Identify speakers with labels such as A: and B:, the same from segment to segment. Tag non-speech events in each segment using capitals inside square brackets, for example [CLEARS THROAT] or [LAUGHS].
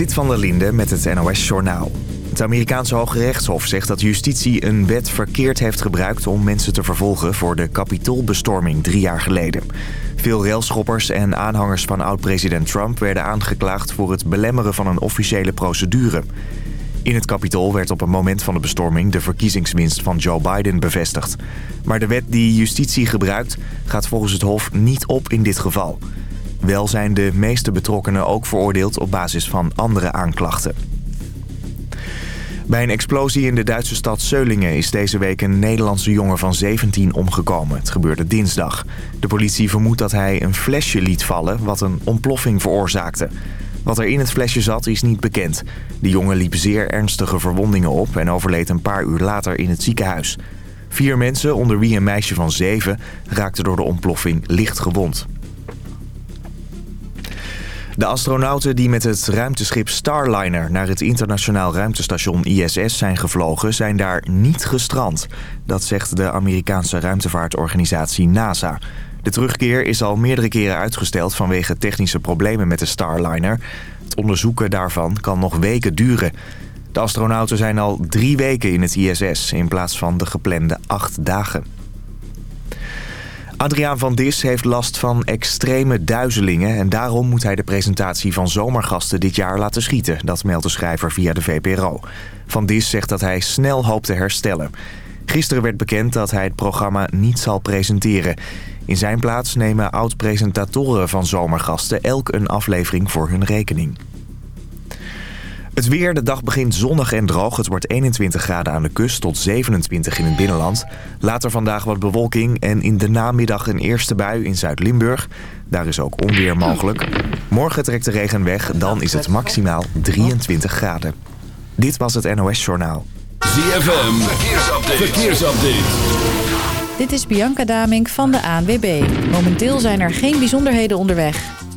A: Zit van der Linde met het NOS-journaal. Het Amerikaanse Hoge Rechtshof zegt dat justitie een wet verkeerd heeft gebruikt... om mensen te vervolgen voor de kapitoolbestorming drie jaar geleden. Veel railschoppers en aanhangers van oud-president Trump... werden aangeklaagd voor het belemmeren van een officiële procedure. In het kapitool werd op het moment van de bestorming... de verkiezingswinst van Joe Biden bevestigd. Maar de wet die justitie gebruikt gaat volgens het Hof niet op in dit geval... Wel zijn de meeste betrokkenen ook veroordeeld op basis van andere aanklachten. Bij een explosie in de Duitse stad Seulingen is deze week een Nederlandse jongen van 17 omgekomen. Het gebeurde dinsdag. De politie vermoedt dat hij een flesje liet vallen wat een ontploffing veroorzaakte. Wat er in het flesje zat is niet bekend. De jongen liep zeer ernstige verwondingen op en overleed een paar uur later in het ziekenhuis. Vier mensen, onder wie een meisje van zeven, raakten door de ontploffing licht gewond. De astronauten die met het ruimteschip Starliner naar het internationaal ruimtestation ISS zijn gevlogen... zijn daar niet gestrand. Dat zegt de Amerikaanse ruimtevaartorganisatie NASA. De terugkeer is al meerdere keren uitgesteld vanwege technische problemen met de Starliner. Het onderzoeken daarvan kan nog weken duren. De astronauten zijn al drie weken in het ISS in plaats van de geplande acht dagen. Adriaan van Dis heeft last van extreme duizelingen... en daarom moet hij de presentatie van Zomergasten dit jaar laten schieten. Dat meldt de schrijver via de VPRO. Van Dis zegt dat hij snel hoopt te herstellen. Gisteren werd bekend dat hij het programma niet zal presenteren. In zijn plaats nemen oud-presentatoren van Zomergasten... elk een aflevering voor hun rekening. Het weer, de dag begint zonnig en droog. Het wordt 21 graden aan de kust tot 27 in het binnenland. Later vandaag wat bewolking en in de namiddag een eerste bui in Zuid-Limburg. Daar is ook onweer mogelijk. Morgen trekt de regen weg, dan is het maximaal 23 graden. Dit was het NOS Journaal.
B: ZFM, verkeersupdate. verkeersupdate.
C: Dit is Bianca Damink van de ANWB. Momenteel zijn er geen bijzonderheden onderweg.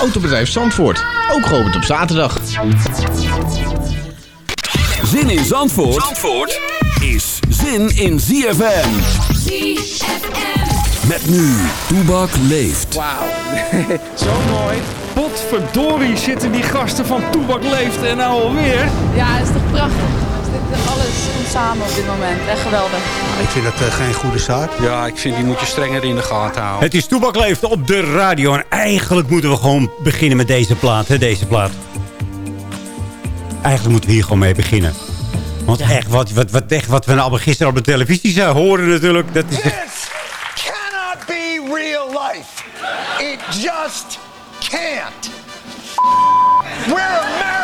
D: Autobedrijf Zandvoort, ook geopend op zaterdag.
B: Zin in Zandvoort, Zandvoort is zin in ZFM.
E: ZFM.
B: Met nu, Toebak leeft.
F: Wauw, [LAUGHS] zo mooi. Potverdorie zitten die gasten van Toebak leeft en nou alweer.
G: Ja, is toch prachtig. Dit, alles komt samen op dit moment. Echt geweldig.
H: Ik vind dat uh, geen goede zaak.
F: Ja, ik vind die moet je strenger in de gaten houden.
I: Het is Toebak leeft op de radio. En eigenlijk moeten we gewoon beginnen met deze plaat. Hè, deze plaat. Eigenlijk moeten we hier gewoon mee beginnen. Want ja. echt, wat, wat, wat, echt, wat we nou gisteren op de televisie zijn, horen natuurlijk. Dat is echt...
J: This cannot be real life. It just can't. We're America.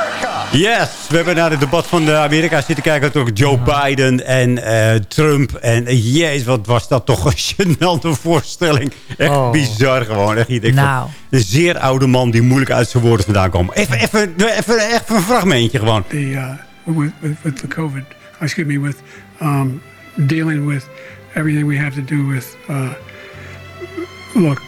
I: Yes, we hebben naar het debat van de Amerika zitten kijken. Toch Joe Biden en uh, Trump. En uh, jezus, wat was dat toch een [LAUGHS] gênante voorstelling. Echt oh. bizar gewoon. Echt, ik
K: nou.
I: Een zeer oude man die moeilijk uit zijn woorden vandaan komt. Even, even, even, even een fragmentje gewoon.
L: The, uh, with, with, with the COVID, excuse me, with um, dealing with everything we have to do with, uh, look,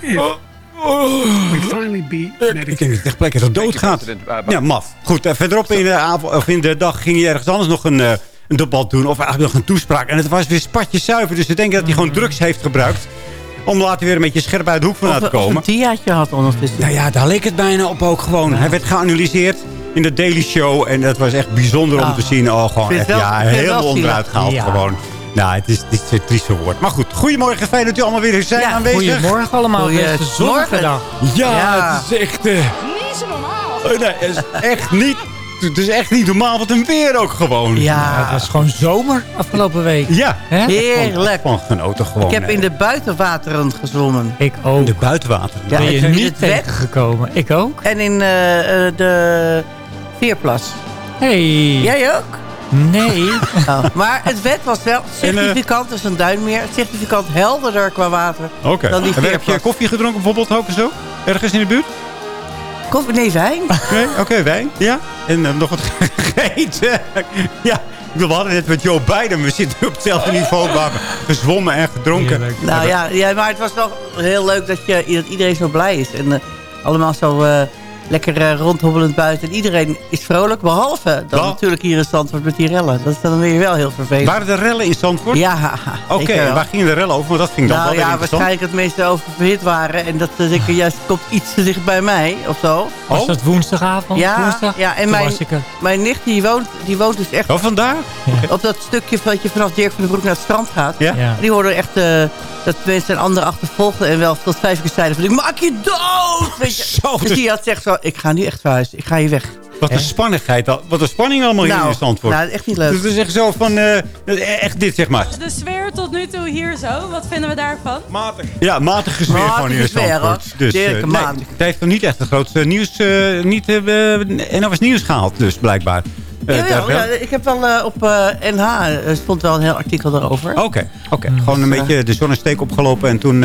L: if, we finally beat Medicare.
I: Ik denk dat het echt plekken dat doodgaat. Ja, maf. Goed, uh, verderop in de, avond, of in de dag ging hij ergens anders nog een, uh, een debat doen. Of eigenlijk nog een toespraak. En het was weer spatje zuiver. Dus ze denken dat hij gewoon drugs heeft gebruikt. Om later weer een beetje scherp uit de hoek vandaan te komen.
K: Of een diaatje had ondertussen.
I: Nou ja, daar leek het bijna op ook gewoon. Ja. Hij werd geanalyseerd in de Daily Show. En dat was echt bijzonder oh. om te zien. Oh, gewoon echt,
K: wel,
I: ja, helemaal onderuit gehaald
K: ja.
I: gewoon. Nou, het is, het is een trieste woord. Maar goed, goedemorgen. Fijn dat u allemaal weer zijn
K: ja,
I: aanwezig.
K: Goedemorgen allemaal.
I: Goedemorgen. Ja, ja, het is echt... Uh,
G: niet zo normaal.
I: nee, het is echt niet... Het is echt niet normaal, wat een weer ook gewoon.
K: Ja, ja, het was gewoon zomer afgelopen week.
I: Ja.
K: He? Heerlijk.
I: Van genoten gewoon.
K: Ik heb in de buitenwateren gezwommen.
I: Ik ook. In de buitenwateren?
K: Ja,
I: ben
K: je niet tegengekomen. Ik ook. En in uh, de Veerplas.
I: Hey.
K: Jij ook?
I: Nee. [LAUGHS]
K: Oh, maar het wet was wel significant, dus een duin meer. Significant helderder qua water
I: Oké.
K: dan die
I: Heb je koffie gedronken bijvoorbeeld ook en zo? Ergens in de buurt?
K: Koffie, nee, wijn. [LAUGHS]
I: Nee, oké, wijn. Ja. En eh, nog wat [LAUGHS] gegeten. ja. We hadden net met Joe Biden. We zitten op hetzelfde niveau. We hebben gezwommen en gedronken.
K: Nou ja, ja, maar het was wel heel leuk dat, je, dat iedereen zo blij is. En uh, allemaal zo... Uh, lekker uh, rondhobbelend buiten. En iedereen is vrolijk, behalve dan natuurlijk hier in Zandvoort met die rellen. Dat is dan weer wel heel vervelend.
I: Waren er rellen in Zandvoort?
K: Ja.
I: Oké, waar gingen de rellen over? Want dat ging dan
K: nou,
I: wel
K: ja, waarschijnlijk het meeste oververhit waren. En dat uh, ik, juist komt iets te dicht bij mij, of zo.
E: Was oh. dat woensdagavond?
K: Ja,
E: woensdag?
K: ja en mijn, mijn nicht die woont, die woont dus echt...
I: Oh, vandaar?
K: Ja. Op dat stukje dat je vanaf Dirk van den Broek naar het strand gaat.
I: Ja. ja.
K: Die hoorden echt... Uh, dat mensen een ander achtervolgden en wel tot vijf keer zeiden van... ik maak je dood! Weet je.
I: Zo,
K: dus die had zegt zo, ik ga nu echt verhuizen. Ik ga hier weg.
I: Wat een spannigheid. Wat een spanning allemaal
K: nou,
I: hier in Zandvoort.
K: Nou, echt niet leuk.
I: Dus het is echt zo van... Uh, echt dit, zeg maar.
G: De sfeer tot nu toe hier zo. Wat vinden we daarvan?
I: Matig. Ja, matige sfeer
K: matige
I: gewoon hier in Zandvoort. Dus, uh, nee, het heeft nog niet echt het grootste nieuws... Uh, niet uh, NOS Nieuws gehaald, dus blijkbaar.
K: Uh, Jawel, ja, ik heb wel uh, op uh, NH stond wel een heel artikel daarover.
I: Oké, okay, oké. Okay. Gewoon een beetje de zonnesteek opgelopen en toen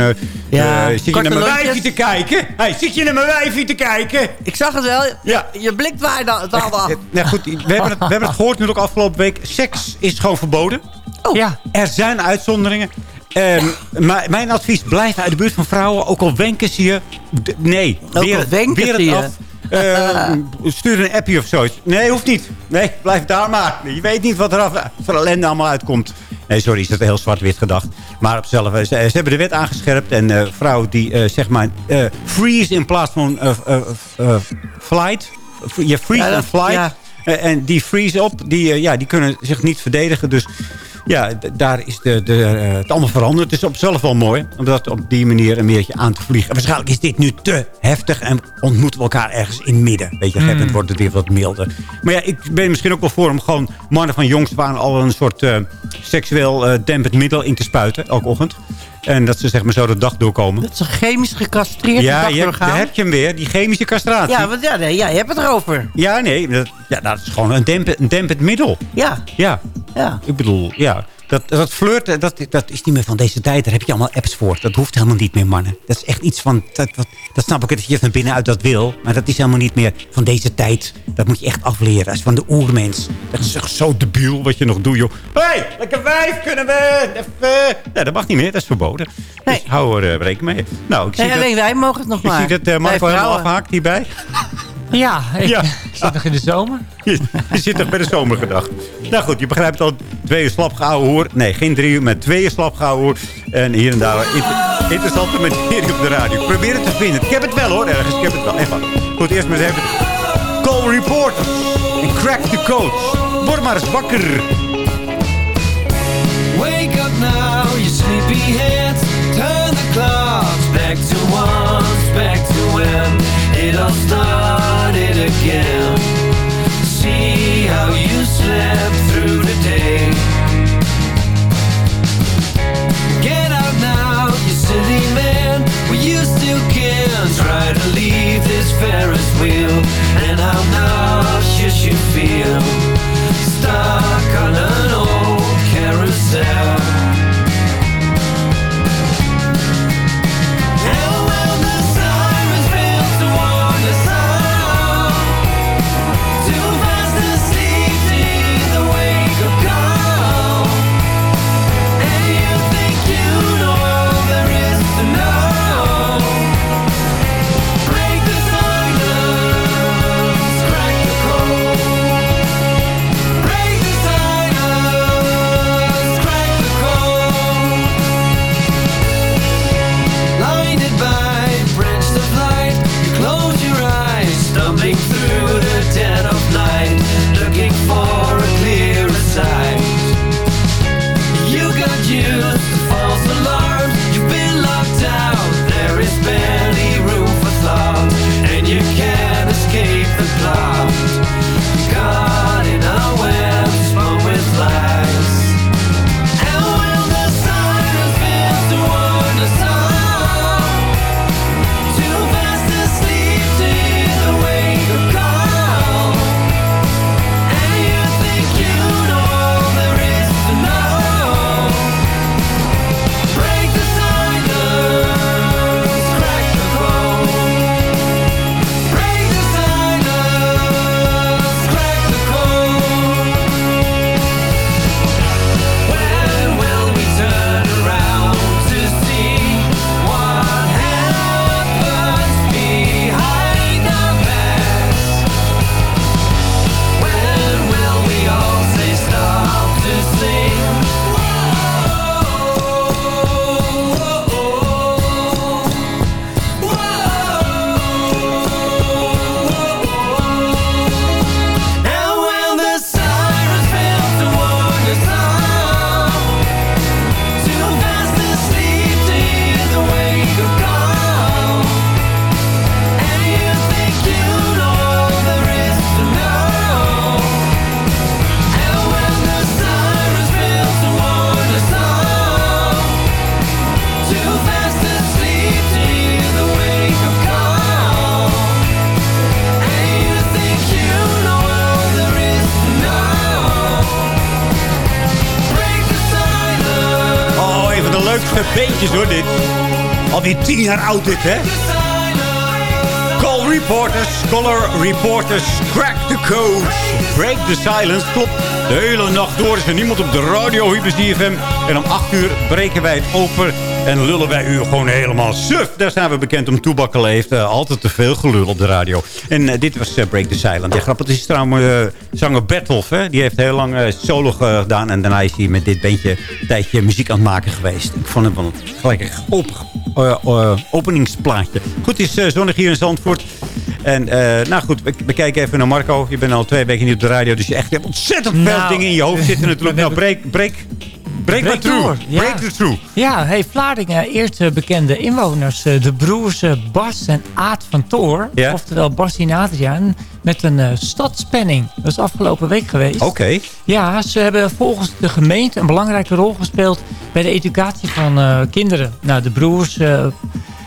I: ja, zit je naar mijn wijfje te kijken. Hey, zit je naar mijn wijfje te kijken?
K: Ik zag het wel. Ja. Je, je blikt waar dan. dan
I: nee, goed, we hebben, het, we hebben het gehoord natuurlijk afgelopen week. Seks is gewoon verboden.
K: Oh.
I: Ja. Er zijn uitzonderingen. Um, mijn advies, blijf uit de buurt van vrouwen. Ook al wenken ze je. Nee,
K: ook weer, al wenken
I: weer het af. Uh, stuur een appje of zoiets. Nee, hoeft niet. Nee, blijf daar maar. Je weet niet wat er af, voor ellende allemaal uitkomt. Nee, sorry, is dat heel zwart-wit gedacht. Maar op zelf, ze, ze, hebben de wet aangescherpt. En uh, vrouwen die, uh, zeg maar, freeze in plaats van flight. Je freeze en flight. Ja. en die freeze op, die, ja, die kunnen zich niet verdedigen. Dus ja, daar is de, de, uh, het allemaal veranderd. Het is op zichzelf wel mooi. Om dat op die manier een beetje aan te vliegen. En waarschijnlijk is dit nu te heftig. En ontmoeten we elkaar ergens in het midden. Weet je, mm. wordt het weer wat milder. Maar ja, ik ben misschien ook wel voor om gewoon mannen van jongs waren al een soort uh, seksueel uh, dempend middel in te spuiten. Elke ochtend. En dat ze zeg maar zo de dag doorkomen.
K: Dat ze chemisch gecastreerd
I: ja, je hebt, daar heb je hem weer. Die chemische castratie.
K: Ja, want, ja, nee, ja, je hebt het erover.
I: Ja, nee. Dat, ja, dat is gewoon een dempend, een dempend middel.
K: Ja.
I: Ja.
K: ja.
I: Ik bedoel, ja. Dat, dat flirten, dat, dat is niet meer van deze tijd. Daar heb je allemaal apps voor. Dat hoeft helemaal niet meer, mannen. Dat is echt iets van... Dat, dat, dat snap ik dat je van binnenuit dat wil. Maar dat is helemaal niet meer van deze tijd. Dat moet je echt afleren. Dat is van de oermens. Dat is echt zo debiel wat je nog doet, joh. Hé, hey, lekker wijf kunnen we... Even... Ja, dat mag niet meer. Dat is verboden. Nee. Dus hou er uh, rekening mee. Nou, ik zie
K: nee,
I: dat,
K: alleen wij mogen het nog maar.
I: Ik zie dat uh, Marco helemaal afhaakt hierbij.
E: Ja, ik, ja. [LAUGHS] zit nog in de zomer.
I: Je, je zit nog bij de zomer gedacht. Nou goed, je begrijpt al. Twee uur slap hoor. Nee, geen drie uur, maar twee uur slap hoor. En hier en daar inter, interessante materie op de radio. Ik probeer het te vinden. Ik heb het wel hoor, ergens. Ik heb het wel. Echt. Goed, eerst maar eens even. Call Reporter. En crack the coach. Word maar eens wakker. Wake up now, you sleepy heads. Turn the clocks back to once, back to when it all started again. Jaar oud dit, hè? Call reporters, color reporters, crack the code. Break the silence. Klopt, de hele nacht door is er niemand op de radio hier bij ZFM. En om 8 uur breken wij het open en lullen wij u gewoon helemaal suf. Daar zijn we bekend om. Toebakken heeft uh, altijd te veel gelul op de radio. En uh, dit was uh, Break the Silence. Ja, grappig. Het is trouwens zanger Bertolf. Hè? Die heeft heel lang solo gedaan. En daarna is hij met dit bandje een tijdje muziek aan het maken geweest. Ik vond het wel een gelijk op, openingsplaatje. Goed, het is zonnig hier in Zandvoort. En nou goed, we, we, kijken even naar Marco. Je bent al twee weken niet op de radio. Dus je echt hebt ontzettend veel nou, dingen in je hoofd zitten natuurlijk. [LAUGHS] Nou, break, break, Break, break through. Ja. Break the through.
E: Ja, hey, Vlaardingen, eerst bekende inwoners. Eh, de broers eh, Bas en Aad van Toor. Ja. Oftewel Bas en Adriaan. Met een uh, stadspenning. Dat is afgelopen week geweest.
I: Oké.
E: Ja, ze hebben volgens de gemeente een belangrijke rol gespeeld... bij de educatie van uh, kinderen. Nou, de broers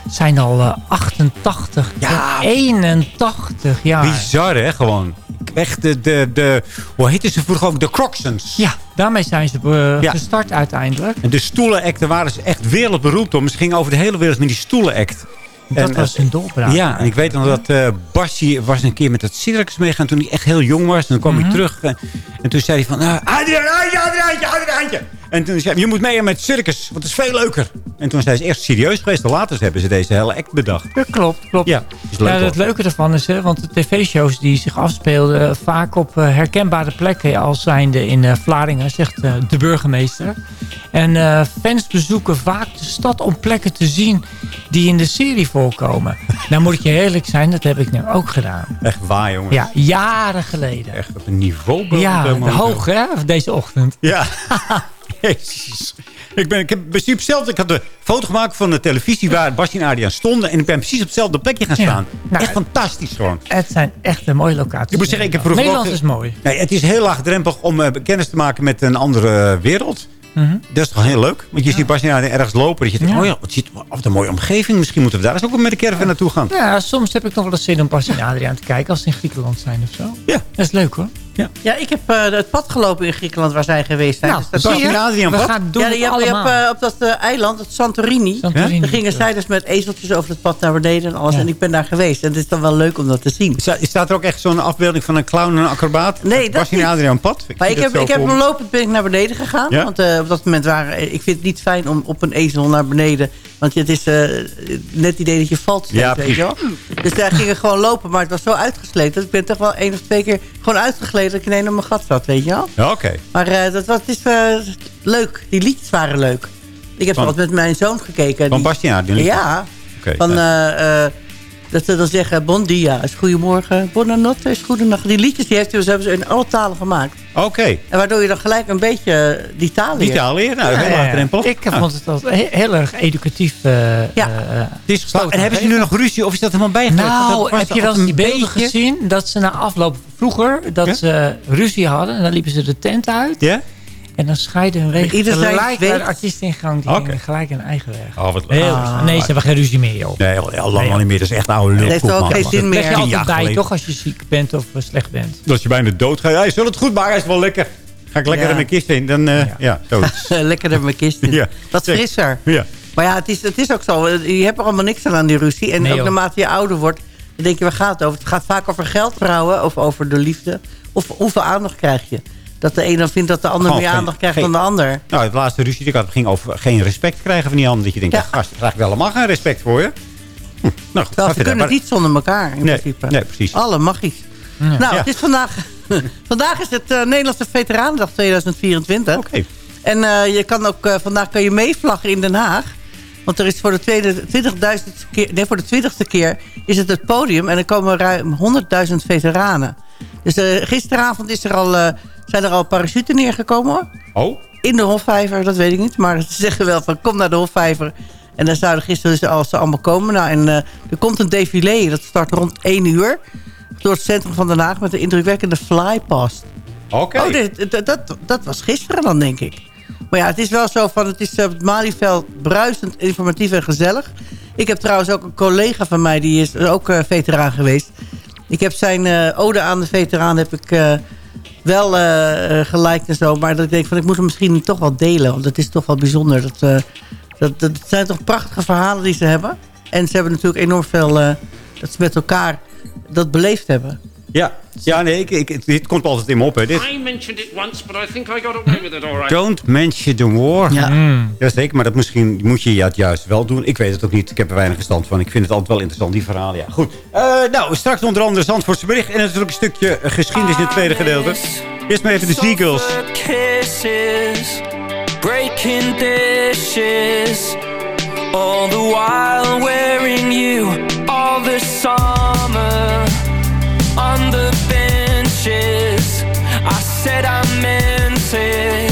E: zijn al 88 ja. 81 jaar.
I: Bizar, hè, gewoon echt de, de, de, hoe heette ze vroeger ook, de Crocsons.
E: Ja, daarmee zijn ze uh, gestart uiteindelijk.
I: En de stoelenact, daar waren ze echt wereldberoemd om. Ze gingen over de hele wereld met die stoelenact.
E: Dat en, was een doorbraak.
I: Ja, en ik weet nog dat uh, Basje was een keer met het circus meegaan toen hij echt heel jong was. En dan kwam hij mhm. terug en, en, toen zei hij van... Uh, Adriaan, Adriaan, Adriaan, En toen zei je moet mee met circus, want het is veel leuker. En toen zijn ze eerst serieus geweest. Later hebben ze deze hele act bedacht.
E: Ja, klopt, klopt. Ja, leuk, ja het leuke ervan is, hè, want de tv-shows die zich afspeelden... Uh, vaak op uh, herkenbare plekken als zijnde in uh, Vlaardingen, zegt de burgemeester. En fans bezoeken vaak de stad om plekken te zien die in de serie voorkomen. [LAUGHS] nou moet ik je eerlijk zijn, dat heb ik nu ook gedaan.
I: Echt waar, jongens.
E: Ja, jaren geleden.
I: Echt op een niveau.
E: Ja, hoog hè, deze ochtend.
I: Ja. [LAUGHS] [LAUGHS] Jezus. Ik, ben, ik heb precies hetzelfde. Ik had de foto gemaakt van de televisie waar Bas en Adriaan stonden. En ik ben precies op hetzelfde plekje gaan staan. Nou, echt fantastisch gewoon.
E: Het zijn echt een mooie locaties.
I: Ik moet zeggen, ik heb
E: Nederland is mooi.
I: Nee, het is heel laagdrempelig om uh, kennis te maken met een andere wereld. Mhm. Dat is toch heel leuk? Want je ziet Bas ergens lopen. Dat je denkt, oh ja, wat, ziet, wat een mooie omgeving. Misschien moeten we daar eens ook met de caravan naartoe gaan.
E: Ja, soms heb ik nog wel eens zin om Bas en Adriaan te kijken. Als ze in Griekenland zijn of zo.
I: Ja.
E: Dat is leuk hoor.
K: Ja. ja, ik heb uh, het pad gelopen in Griekenland waar zij geweest zijn.
E: Nou, dus dat
K: is
E: Adriaan pad?
K: Ja, je hebt, je hebt uh, op dat uh, eiland, het Santorini. Santorini. Daar gingen zij dus met ezeltjes over het pad naar beneden en alles. Ja. En ik ben daar geweest. En het is dan wel leuk om dat te zien.
I: Staat er ook echt zo'n afbeelding van een clown en een acrobaat?
K: Nee, dat
I: Was Adriaan pad?
K: Ik, maar ik heb, ik heb hem lopend ben ik naar beneden gegaan. Want op dat moment waren... Ik vind het niet fijn om op een ezel naar beneden want het is uh, net het idee dat je valt ja, weet je wel. Dus daar ging ik gewoon lopen, maar het was zo uitgesleten. Dus ik ben toch wel één of twee keer gewoon uitgegleden... dat ik ineens op mijn gat zat, weet je wel.
I: Ja, oké.
K: Maar uh, dat was, het is uh, leuk. Die liedjes waren leuk. Ik heb wat met mijn zoon gekeken.
I: Van Bastiaan? Die
K: ja. Okay, van... Ja. Dat ze dan zeggen, bon dia is goedemorgen, buonanotte is goedenacht. Die liedjes die heeft, ze hebben ze in alle talen gemaakt.
I: Oké.
K: En waardoor je dan gelijk een beetje die taal leert.
I: Die taal leert, nou, ja,
E: ja, Ik vond het altijd heel, erg educatief. Uh,
K: ja.
I: Uh, is en hebben ze nu nog ruzie of is dat helemaal bijgelegd?
E: Nou, heb je wel eens die beelden gezien dat ze na afloop vroeger, dat ze ruzie hadden en dan liepen ze de tent uit.
I: Ja?
E: En dan scheiden hun wegen Ieder gelijk bij de artiestingang. Die okay. gelijk een eigen weg.
I: Oh, wat Heel,
E: ah. Nee, ze hebben geen ruzie meer, joh.
I: Nee, al lang niet meer. Dat is echt oude lul.
K: Dat heeft ook geen zin meer.
E: Leg je altijd bij, toch, als je ziek bent of slecht bent.
I: Dat je bijna dood gaat. Hij zult het goed maken, hij is wel lekker. Ga ik lekker in mijn kist in. Dan, uh, ja. ja, [LAUGHS]
K: lekker in mijn kist in. [LAUGHS] ja. Wat frisser.
I: Ja.
K: Maar ja, het is, het is ook zo. Je hebt er allemaal niks aan aan die ruzie. En ook naarmate je ouder wordt, dan denk je, waar gaat het over? Het gaat vaak over geld trouwen, of over de liefde. Of hoeveel aandacht krijg je? Dat de een dan vindt dat de ander meer aandacht krijgt dan de ander.
I: Nou, het laatste ruzie die ik had ging over geen respect krijgen van die ander. Dat je denkt, ja. gast, daar krijg ik wel helemaal geen respect voor je.
K: Hm, nou, Terwijl ze kunnen niet zonder elkaar in
I: nee,
K: principe.
I: Nee, precies.
K: Alle magisch. Ja. Nou, het is vandaag, [LAUGHS] vandaag is het uh, Nederlandse Veteranendag 2024.
I: Oké.
K: En uh, je kan ook, uh, vandaag kan je meevlaggen in Den Haag. Want er is voor de, tweede, 20.000 keer, nee, voor de twintigste keer is het het podium. En er komen ruim 100.000 veteranen. Dus gisteravond is er al zijn er al parachuten neergekomen?
I: Oh?
K: In de Hofvijver, dat weet ik niet. Maar ze zeggen wel van kom naar de Hofvijver. En dan zouden gisteren dus al, ze allemaal komen. Nou, en uh, er komt een défilé, dat start rond 1 uur. Door het centrum van Den Haag met een indrukwekkende flypast.
I: Oké.
K: Oh, dat, dat, dat was gisteren dan, denk ik. Maar ja, het is wel zo van, het is op het Malieveld bruisend, informatief en gezellig. Ik heb trouwens ook een collega van mij, die is ook uh, veteraan geweest. Ik heb zijn uh, ode aan de veteraan heb ik wel uh, gelijk en zo. Maar dat ik denk van ik moet hem misschien toch wel delen. Want het is toch wel bijzonder dat, uh, Dat, dat zijn toch prachtige verhalen die ze hebben. En ze hebben natuurlijk enorm veel... dat ze met elkaar dat beleefd hebben.
M: Ja, ja nee, ik, ik, dit komt altijd in me op. Hè. Dit.
J: I mentioned it once, but I think I got away with it all right.
M: Don't mention the war.
K: Ja.
M: Mm. zeker, maar dat misschien moet je het juist wel doen. Ik weet het ook niet. Ik heb er weinig verstand van. Ik vind het altijd wel interessant, die verhalen. Ja, goed. Uh, nou, straks onder andere Zandvoortse bericht. En natuurlijk een stukje geschiedenis in het tweede gedeelte. Eerst maar even de Seagulls. Kisses, breaking dishes. All the while wearing you all the on the benches. I said I meant it,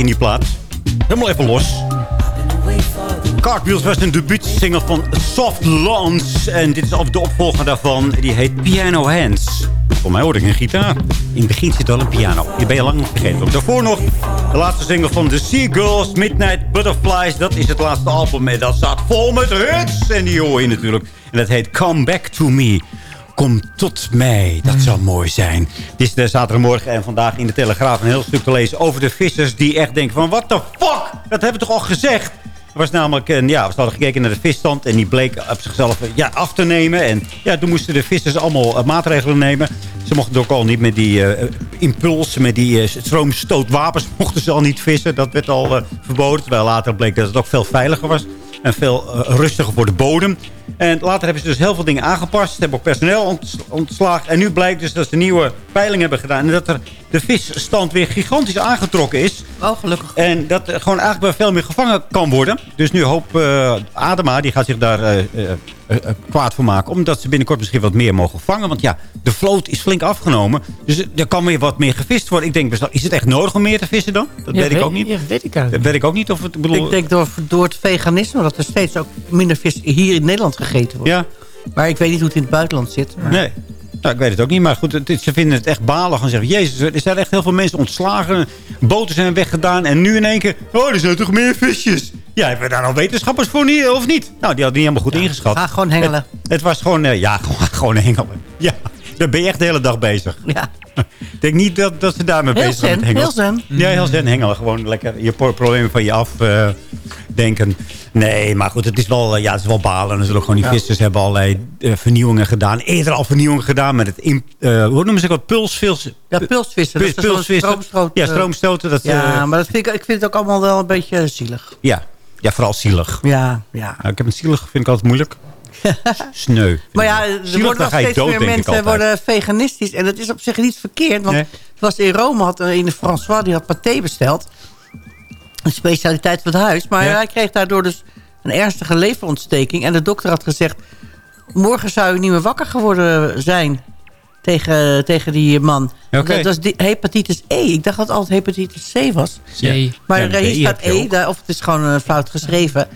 M: in
I: die plaats. Helemaal even los. Cartwheels was een debuutsingle van Soft Lawns. En dit is de opvolger daarvan. Die heet Piano Hands. Voor mij hoorde ik een gitaar. In het begin zit wel een piano. Die ben je lang vergeten. Daarvoor nog de laatste single van The Seagulls, Midnight Butterflies. Dat is het laatste album. En dat staat vol met hits. En die hoor je natuurlijk. En dat heet Come Back To Me. Kom tot mij. Dat zou mooi zijn. Het is de zaterdagmorgen en vandaag in de Telegraaf een heel stuk te lezen over de vissers die echt denken van... What the fuck? Dat hebben we toch al gezegd? Er was namelijk, een, ja, we hadden gekeken naar de visstand en die bleek op zichzelf eh, ja, af te nemen. En ja, toen moesten de vissers allemaal eh, maatregelen nemen. Ze mochten ook al niet met die eh, impuls, met die uh, stroomstootwapens, [LAUGHS] mochten ze al niet vissen. Dat werd al verboden, terwijl later bleek dat het ook veel veiliger was. En veel rustiger voor de bodem. En later hebben ze dus heel veel dingen aangepast. Ze hebben ook personeel ont ontslagen. En nu blijkt dus dat ze nieuwe peilingen hebben gedaan. En dat er de visstand weer gigantisch aangetrokken is.
K: Oh, gelukkig.
I: En dat er gewoon eigenlijk wel veel meer gevangen kan worden. Dus nu hoop uh, Adema, die gaat zich daar uh, uh, kwaad voor maken. Omdat ze binnenkort misschien wat meer mogen vangen. Want ja, de vloot is flink afgenomen. Dus er kan weer wat meer gevist worden. Ik denk, is het echt nodig om meer te vissen dan? Dat
E: Ja,
I: weet ik ook niet.
E: ja, weet ik eigenlijk
I: Dat weet ik ook niet. Of het, ik bedoel,
K: Ik denk door, door het veganisme dat er steeds ook minder vis hier in Nederland gegeten wordt.
I: Ja.
K: Maar ik weet niet hoe het in het buitenland zit. Maar...
I: Nee. Nou, ik weet het ook niet. Maar goed, het ze vinden het echt balig. En zeggen, jezus, er zijn echt heel veel mensen ontslagen. Boten zijn weggedaan. En nu in één keer, oh, er zijn toch meer visjes. Ja, hebben we daar nou wetenschappers voor niet, of niet? Nou, die hadden niet helemaal goed ingeschat.
K: Ga gewoon hengelen.
I: Het, het was gewoon, eh, ja, gewoon, [LAUGHS] gewoon hengelen. Ja, daar ben je echt de hele dag bezig.
K: Ja. [LAUGHS]
I: Ik denk niet dat, dat ze daarmee
K: Heel
I: bezig zijn met
K: zen,
I: hengelen.
K: heel zen.
I: Ja, heel zen hengelen. Gewoon lekker je pro- problemen van je af eh, denken. Nee, maar goed, het is wel, eh, ja, het is wel balen. En zullen gewoon die
K: Ja.
I: vissers hebben allerlei eh, vernieuwingen gedaan. Eerder al vernieuwingen gedaan met het, in, eh, hoe noemen ze dat?
K: Ja, pulsvissen.
I: Pulsvissen.
K: stroomstoot,
I: Ja,
K: eh,
I: stroomstoten. Dat,
K: Ja, maar dat vind ik, ik vind het ook allemaal wel een beetje zielig.
I: ja. ja, vooral zielig.
K: Ja, ja.
I: Ik heb het zielig, vind ik altijd moeilijk. [LAUGHS] Sneu.
K: Maar ja, er
I: Zielig,
K: worden nog steeds
I: dood,
K: meer mensen worden veganistisch. En dat is op zich niet verkeerd. Want
I: Nee.
K: het was in Rome, had een de François, die had paté besteld. Een specialiteit van het huis. Maar
I: Ja.
K: hij kreeg daardoor dus een ernstige leverontsteking. En de dokter had gezegd... morgen zou u niet meer wakker geworden zijn tegen, tegen die man.
I: Oké.
K: Dat, is die hepatitis E. Ik dacht dat het altijd hepatitis C was.
E: C.
K: Maar
I: Ja,
K: er hier staat E, of het is gewoon een fout geschreven.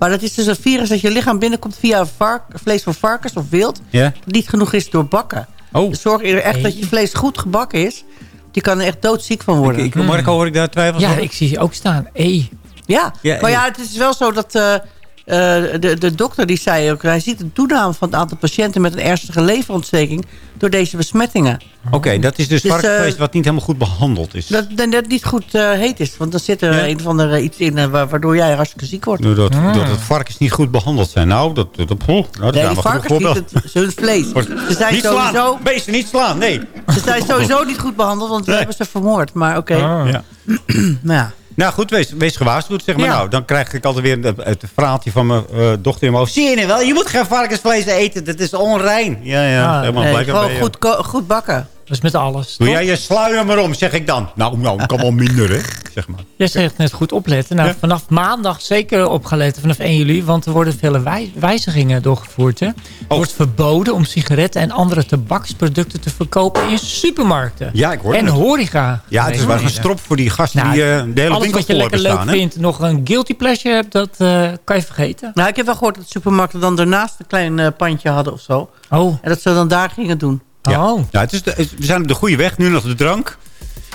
K: Maar dat is dus een virus dat je lichaam binnenkomt via vark, vlees van varkens of wild. Dat niet genoeg is door bakken.
I: Oh.
K: Dus zorg er echt dat je vlees goed gebakken is. Je kan er echt doodziek van worden.
I: Ik, ik, Marco, hoor ik daar twijfels
E: Ja,
I: over?
E: ik zie ook staan. E.
K: Ja,
I: Ja,
K: maar ja, het is wel zo dat eh, de, de dokter die zei ook... hij ziet een toename van het aantal patiënten met een ernstige leverontsteking... door deze besmettingen.
I: Oké, dat is dus
K: Dus,
I: varkensvlees
K: eh,
I: wat niet helemaal goed behandeld is.
K: Dat dat dat niet goed eh, heet is. Want dan zit er
I: Ja.
K: een of ander iets in... eh, wa- waardoor jij hartstikke ziek wordt.
I: Doordat, doordat het varkens niet goed behandeld zijn. Nou, dat, dat, dat, nou, dat
K: Nee, die varkens niet, het, hun vlees. Ze zijn,
I: Niet
K: sowieso,
I: slaan! Beesten niet slaan, nee.
K: ze zijn sowieso niet goed behandeld, want we
I: Nee.
K: hebben ze vermoord. Maar oké,
I: Ja. [CLEARS THROAT]
K: nou ja.
I: Nou goed, wees, wees gewaarschuwd, zeg maar.
K: Ja.
I: Nou, dan krijg ik altijd weer het, verhaaltje van mijn eh, dochter in mijn hoofd. Zie je nu wel, je moet geen varkensvlees eten, dat is onrein. Ja, ja,
E: Ah,
I: helemaal
K: Nee,
I: blijkbaar
K: gewoon goed, goed bakken.
E: Dat is met alles.
I: Doe
E: toch?
I: jij je sluier maar om, zeg ik dan. Nou, nou, kan wel minder, hè. Zeg maar.
E: Jij zegt net goed opletten. Nou,
I: Ja.
E: vanaf maandag zeker opgeletten, vanaf 1 juli. Want er worden vele wij- wijzigingen doorgevoerd. Hè. Het
I: Oh.
E: wordt verboden om sigaretten en andere tabaksproducten te verkopen in supermarkten.
I: Ja, ik hoor
E: En
I: het.
E: horeca.
I: Ja, het is wel een strop voor die gasten
E: Nou,
I: die eh, de hele
E: Alles
I: winkel
E: wat je
I: vol
E: lekker
I: hebben
E: leuk
I: staan, hè.
E: vindt, nog een guilty pleasure hebt, dat eh, kan je vergeten.
K: Nou, ik heb wel gehoord dat supermarkten dan daarnaast een klein eh, pandje hadden of zo.
E: Oh,
K: En dat ze dan daar gingen doen.
I: Ja.
E: oh.
I: Ja, het is de- we zijn op de goede weg. Nu nog de drank.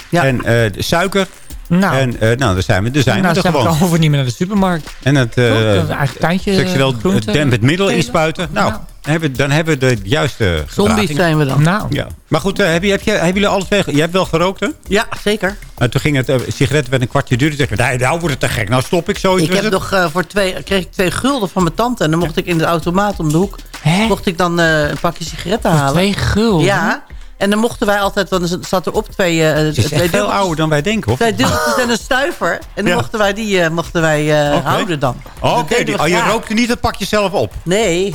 K: Ja.
I: En eh, de suiker.
E: Nou,
I: En eh, nou, daar zijn we, daar zijn
E: nou
I: we er gewoon.
E: hoeven niet meer naar de supermarkt.
I: En het
E: Toch?
I: eh
E: Een eigen tuintje,
I: seksueel dempend middel inspuiten. Nou,
E: Nou.
I: Hebben, dan hebben we de juiste
K: Zombies zijn we dan.
E: Nou,
I: Ja. Maar goed, eh, heb je, heb je, hebben jullie alle twee... Jij hebt wel gerookt, hè?
K: Ja, zeker.
I: Maar toen ging het eh, sigaret werd een kwartje duurder. Toen dacht ik, nou wordt het te gek. Nou stop ik zoiets.
K: Ik heb nog eh, voor twee, kreeg ik twee gulden van mijn tante. En dan mocht ik in de automaat om de hoek
E: hè?
K: mocht ik dan eh, een pakje sigaretten
E: Voor
K: halen.
E: twee gulden?
K: Ja. En dan mochten wij altijd, want er zat erop twee, eh,
I: Het is
K: twee
I: veel ouder dan wij denken, hoor.
K: Twee dubbeltjes en een stuiver. En dan
I: Ja.
K: mochten wij die eh, mochten wij, eh, houden dan.
I: Oh, Oké, die-
K: we
I: oh, je rookte niet het pakje zelf op.
K: Nee.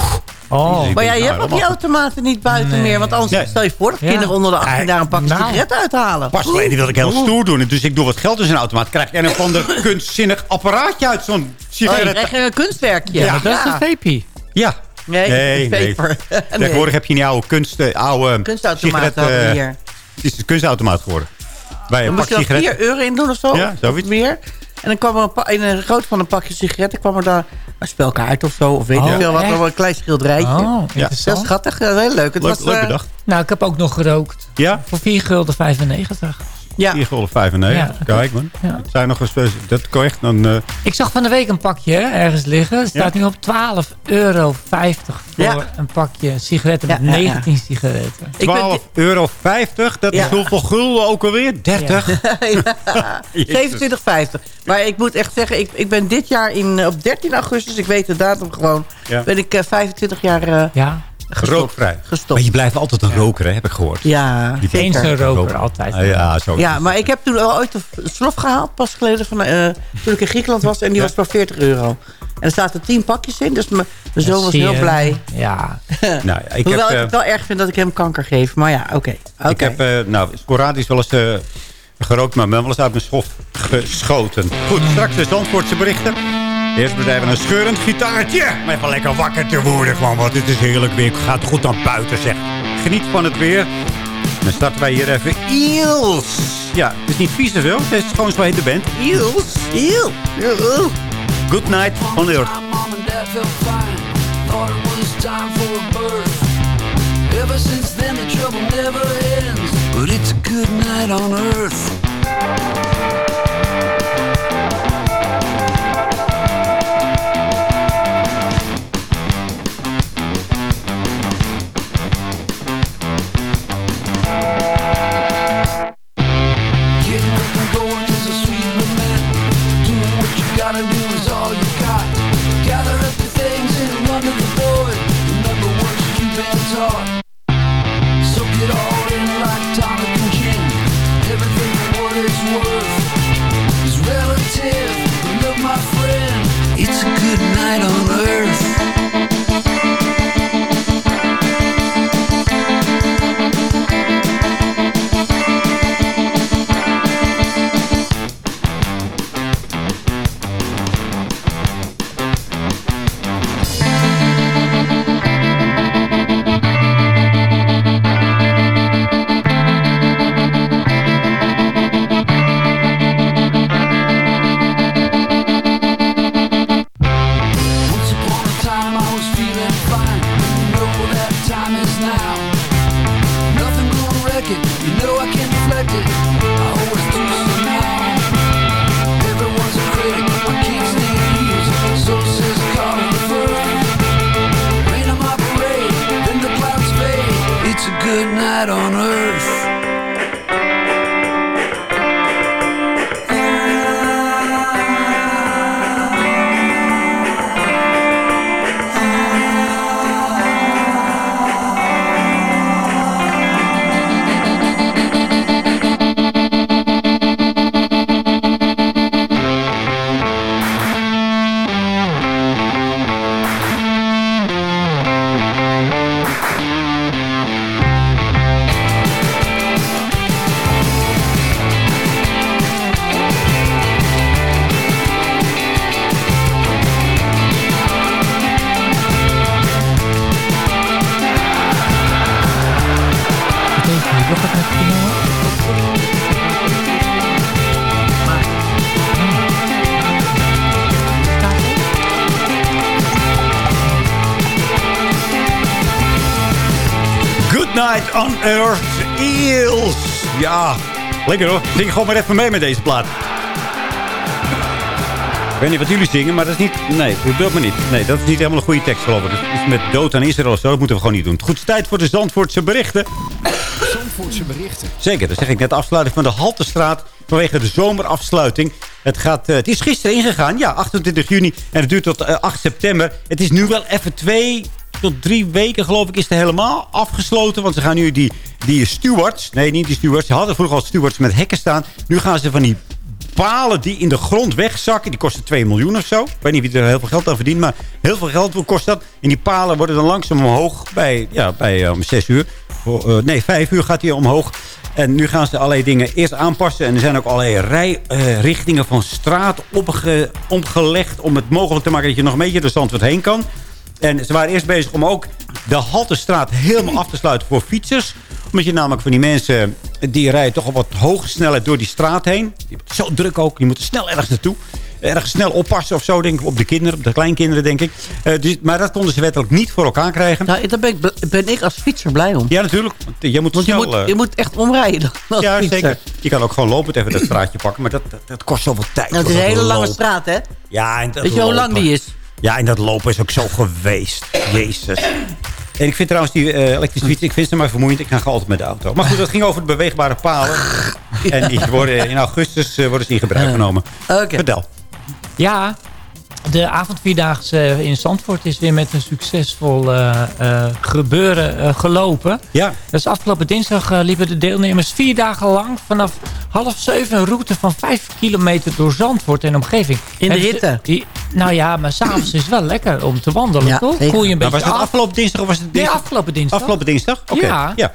E: Oh,
K: Maar ja, je
I: Nou,
K: hebt ook die automaten niet buiten
E: Nee.
K: meer. Want anders
I: Nee.
K: stel je voor dat
E: Ja.
K: kinderen onder de 18
I: Nee.
K: daar een pakje
E: Nou.
K: sigaretten uithalen.
I: Pas geleden wilde ik heel stoer doen. Dus ik doe wat geld in zijn automaat. Krijg ik een ander kunstzinnig apparaatje uit zo'n
K: Oh, je
I: sigaret.
K: krijgt een kunstwerkje.
E: ja, dat is een vapie.
I: Ja.
K: Nee,
I: Nee,
K: is. [LAUGHS]
I: Tegenwoordig heb je die oude kunst, eh, oude
K: we
I: eh,
K: hier.
I: Het is een kunstautomaat geworden. Bij een
K: dan moest je
I: pak
K: dan 4
I: sigaretten.
K: euro in doen of zo.
I: Ja, zoiets.
K: Meer. En dan kwam er een in een groot van een pakje sigaretten... kwam er daar een spelkaart of zo. Of weet
E: Oh,
K: ik veel wat.
E: echt?
K: Een klein schilderijtje.
E: Oh,
K: ja. Heel schattig. Ja, heel leuk. Het
I: Leuk,
K: was,
I: leuk
K: eh,
I: bedacht.
E: Nou, ik heb ook nog gerookt.
I: Ja?
E: Voor 4 gulden 95.
K: Ja.
I: 4 gulden 95.
E: Ja.
I: Kijk man.
E: Ja.
I: Het zijn nog eens... Dat kan echt dan... eh,
E: Ik zag van de week een pakje ergens liggen. Het staat nu op 12,50 euro voor
K: Ja.
E: een pakje sigaretten
K: Ja,
E: met
K: ja, ja.
E: 19 sigaretten.
K: Ik ben
I: 12,50 euro. Dat
K: Ja.
I: is hoeveel gulden ook alweer? 30? [LAUGHS] [LAUGHS] Jezus.
K: 27,50. Maar ik moet echt zeggen, ik, ik ben dit jaar in, eh, op 13 augustus, ik weet de datum gewoon,
I: Ja.
K: ben ik eh, 25 jaar eh,
E: Ja,
K: gestopt.
I: Rookvrij.
K: Gestopt.
I: Maar je blijft altijd een roker, hè, heb ik gehoord.
K: Ja,
I: Die
E: eens een roker altijd.
I: Ah, ja, zo.
K: Ja, maar ik heb toen wel ooit een slof gehaald, pas geleden, van, eh, toen ik in Griekenland was. En die was voor 40 euro. En er zaten 10 pakjes in, dus mijn zoon was heel
E: je.
K: blij.
E: Ja. [LAUGHS]
I: Nou, ik
K: Hoewel
I: heb,
K: ik
I: eh,
K: het wel erg vind dat ik hem kanker geef. Maar ja, oké. oké.
I: Ik heb eh, nou, sporadisch wel eens eh, gerookt, maar ben wel eens uit mijn schof geschoten. Goed, straks de Zandvoortse berichten. Eerst bedrijven een scheurend gitaartje. Maar even lekker wakker te worden gewoon, want het is heerlijk weer. Gaat goed naar buiten, zeg. Geniet van het weer. Dan starten wij hier even Eels. Ja, het is niet vies of zo. Het is gewoon zo heet de band. Eels. Eel. Eel. Good night on earth.
N: Ever since then, the trouble never ends. But it's a good night on earth.
I: Lekker hoor. Zing gewoon maar even mee met deze plaat. Ik weet niet wat jullie zingen, maar dat is niet... Nee, dat maar niet. Nee, dat is niet helemaal een goede tekst, geloof ik. Dat is met dood aan Israël of zo. Dat moeten we gewoon niet doen. Goed, het tijd voor de Zandvoortse berichten.
O: Zandvoortse berichten.
I: Zeker, dat zeg ik net. Afsluiting van de Haltestraat vanwege de zomerafsluiting. Het, gaat, eh, het is gisteren ingegaan, ja, 28 juni. En het duurt tot eh, 8 september. Het is nu wel even twee tot drie weken, geloof ik, is het helemaal afgesloten. Want ze gaan nu die, die stewards... Nee, niet die stewards. Ze hadden vroeger al stewards met hekken staan. Nu gaan ze van die palen die in de grond wegzakken. Die kosten 2 miljoen of zo. Ik weet niet wie er heel veel geld aan verdient. Maar heel veel geld kost dat. En die palen worden dan langzaam omhoog. Bij, ja, bij eh, om 6 uur. Eh, nee, 5 uur gaat hij omhoog. En nu gaan ze allerlei dingen eerst aanpassen. En er zijn ook allerlei rijrichtingen van straat opge, omgelegd. Om het mogelijk te maken dat je nog een beetje de Zandvoort heen kan. En ze waren eerst bezig om ook de Haltestraat helemaal af te sluiten voor fietsers. Omdat je namelijk van die mensen... die rijden toch op wat hoge snelheid door die straat heen. Zo druk ook. Die moeten snel ergens naartoe. Ergens snel oppassen of zo, denk ik. Op de kinderen, op de kleinkinderen, denk ik. Eh, dus, maar dat konden ze wettelijk niet voor elkaar krijgen.
K: Nou, daar ben ik, ben ik als fietser blij om.
I: Ja, natuurlijk. Want je moet
K: Want je
I: snel...
K: moet,
I: eh,
K: je moet echt omrijden
I: ja,
K: fietser.
I: zeker. Je kan ook gewoon lopend even dat straatje pakken. Maar dat, dat, dat kost zoveel tijd.
K: Nou, het is een hele lange
I: lopen.
K: straat, hè?
I: Ja, en dat
K: Weet je hoe lang die is?
I: Ja, en dat lopen is ook zo geweest. Jezus. En ik vind trouwens die eh, elektrische fiets, ik vind ze maar vermoeiend. Ik ga altijd met de auto. Maar goed, dat ging over de beweegbare palen. [LAUGHS] En die worden in augustus eh, worden ze in gebruik genomen. Vertel.
E: Ja, de avondvierdaagse in Zandvoort is weer met een succesvol eh, eh, gebeuren eh, gelopen.
I: Ja.
E: Dus afgelopen dinsdag liepen de deelnemers vier dagen lang vanaf half zeven een route van vijf kilometer door Zandvoort en omgeving.
K: In de hitte?
E: die- nou ja, maar s'avonds is het wel lekker om te wandelen,
K: Ja,
E: toch? Koel je een
I: Nou,
E: beetje
I: was dat
E: af.
I: afgelopen dinsdag of was het
E: Nee,
I: dinsdag?
E: afgelopen dinsdag.
I: Afgelopen dinsdag? Oké.
E: Ja.
I: ja.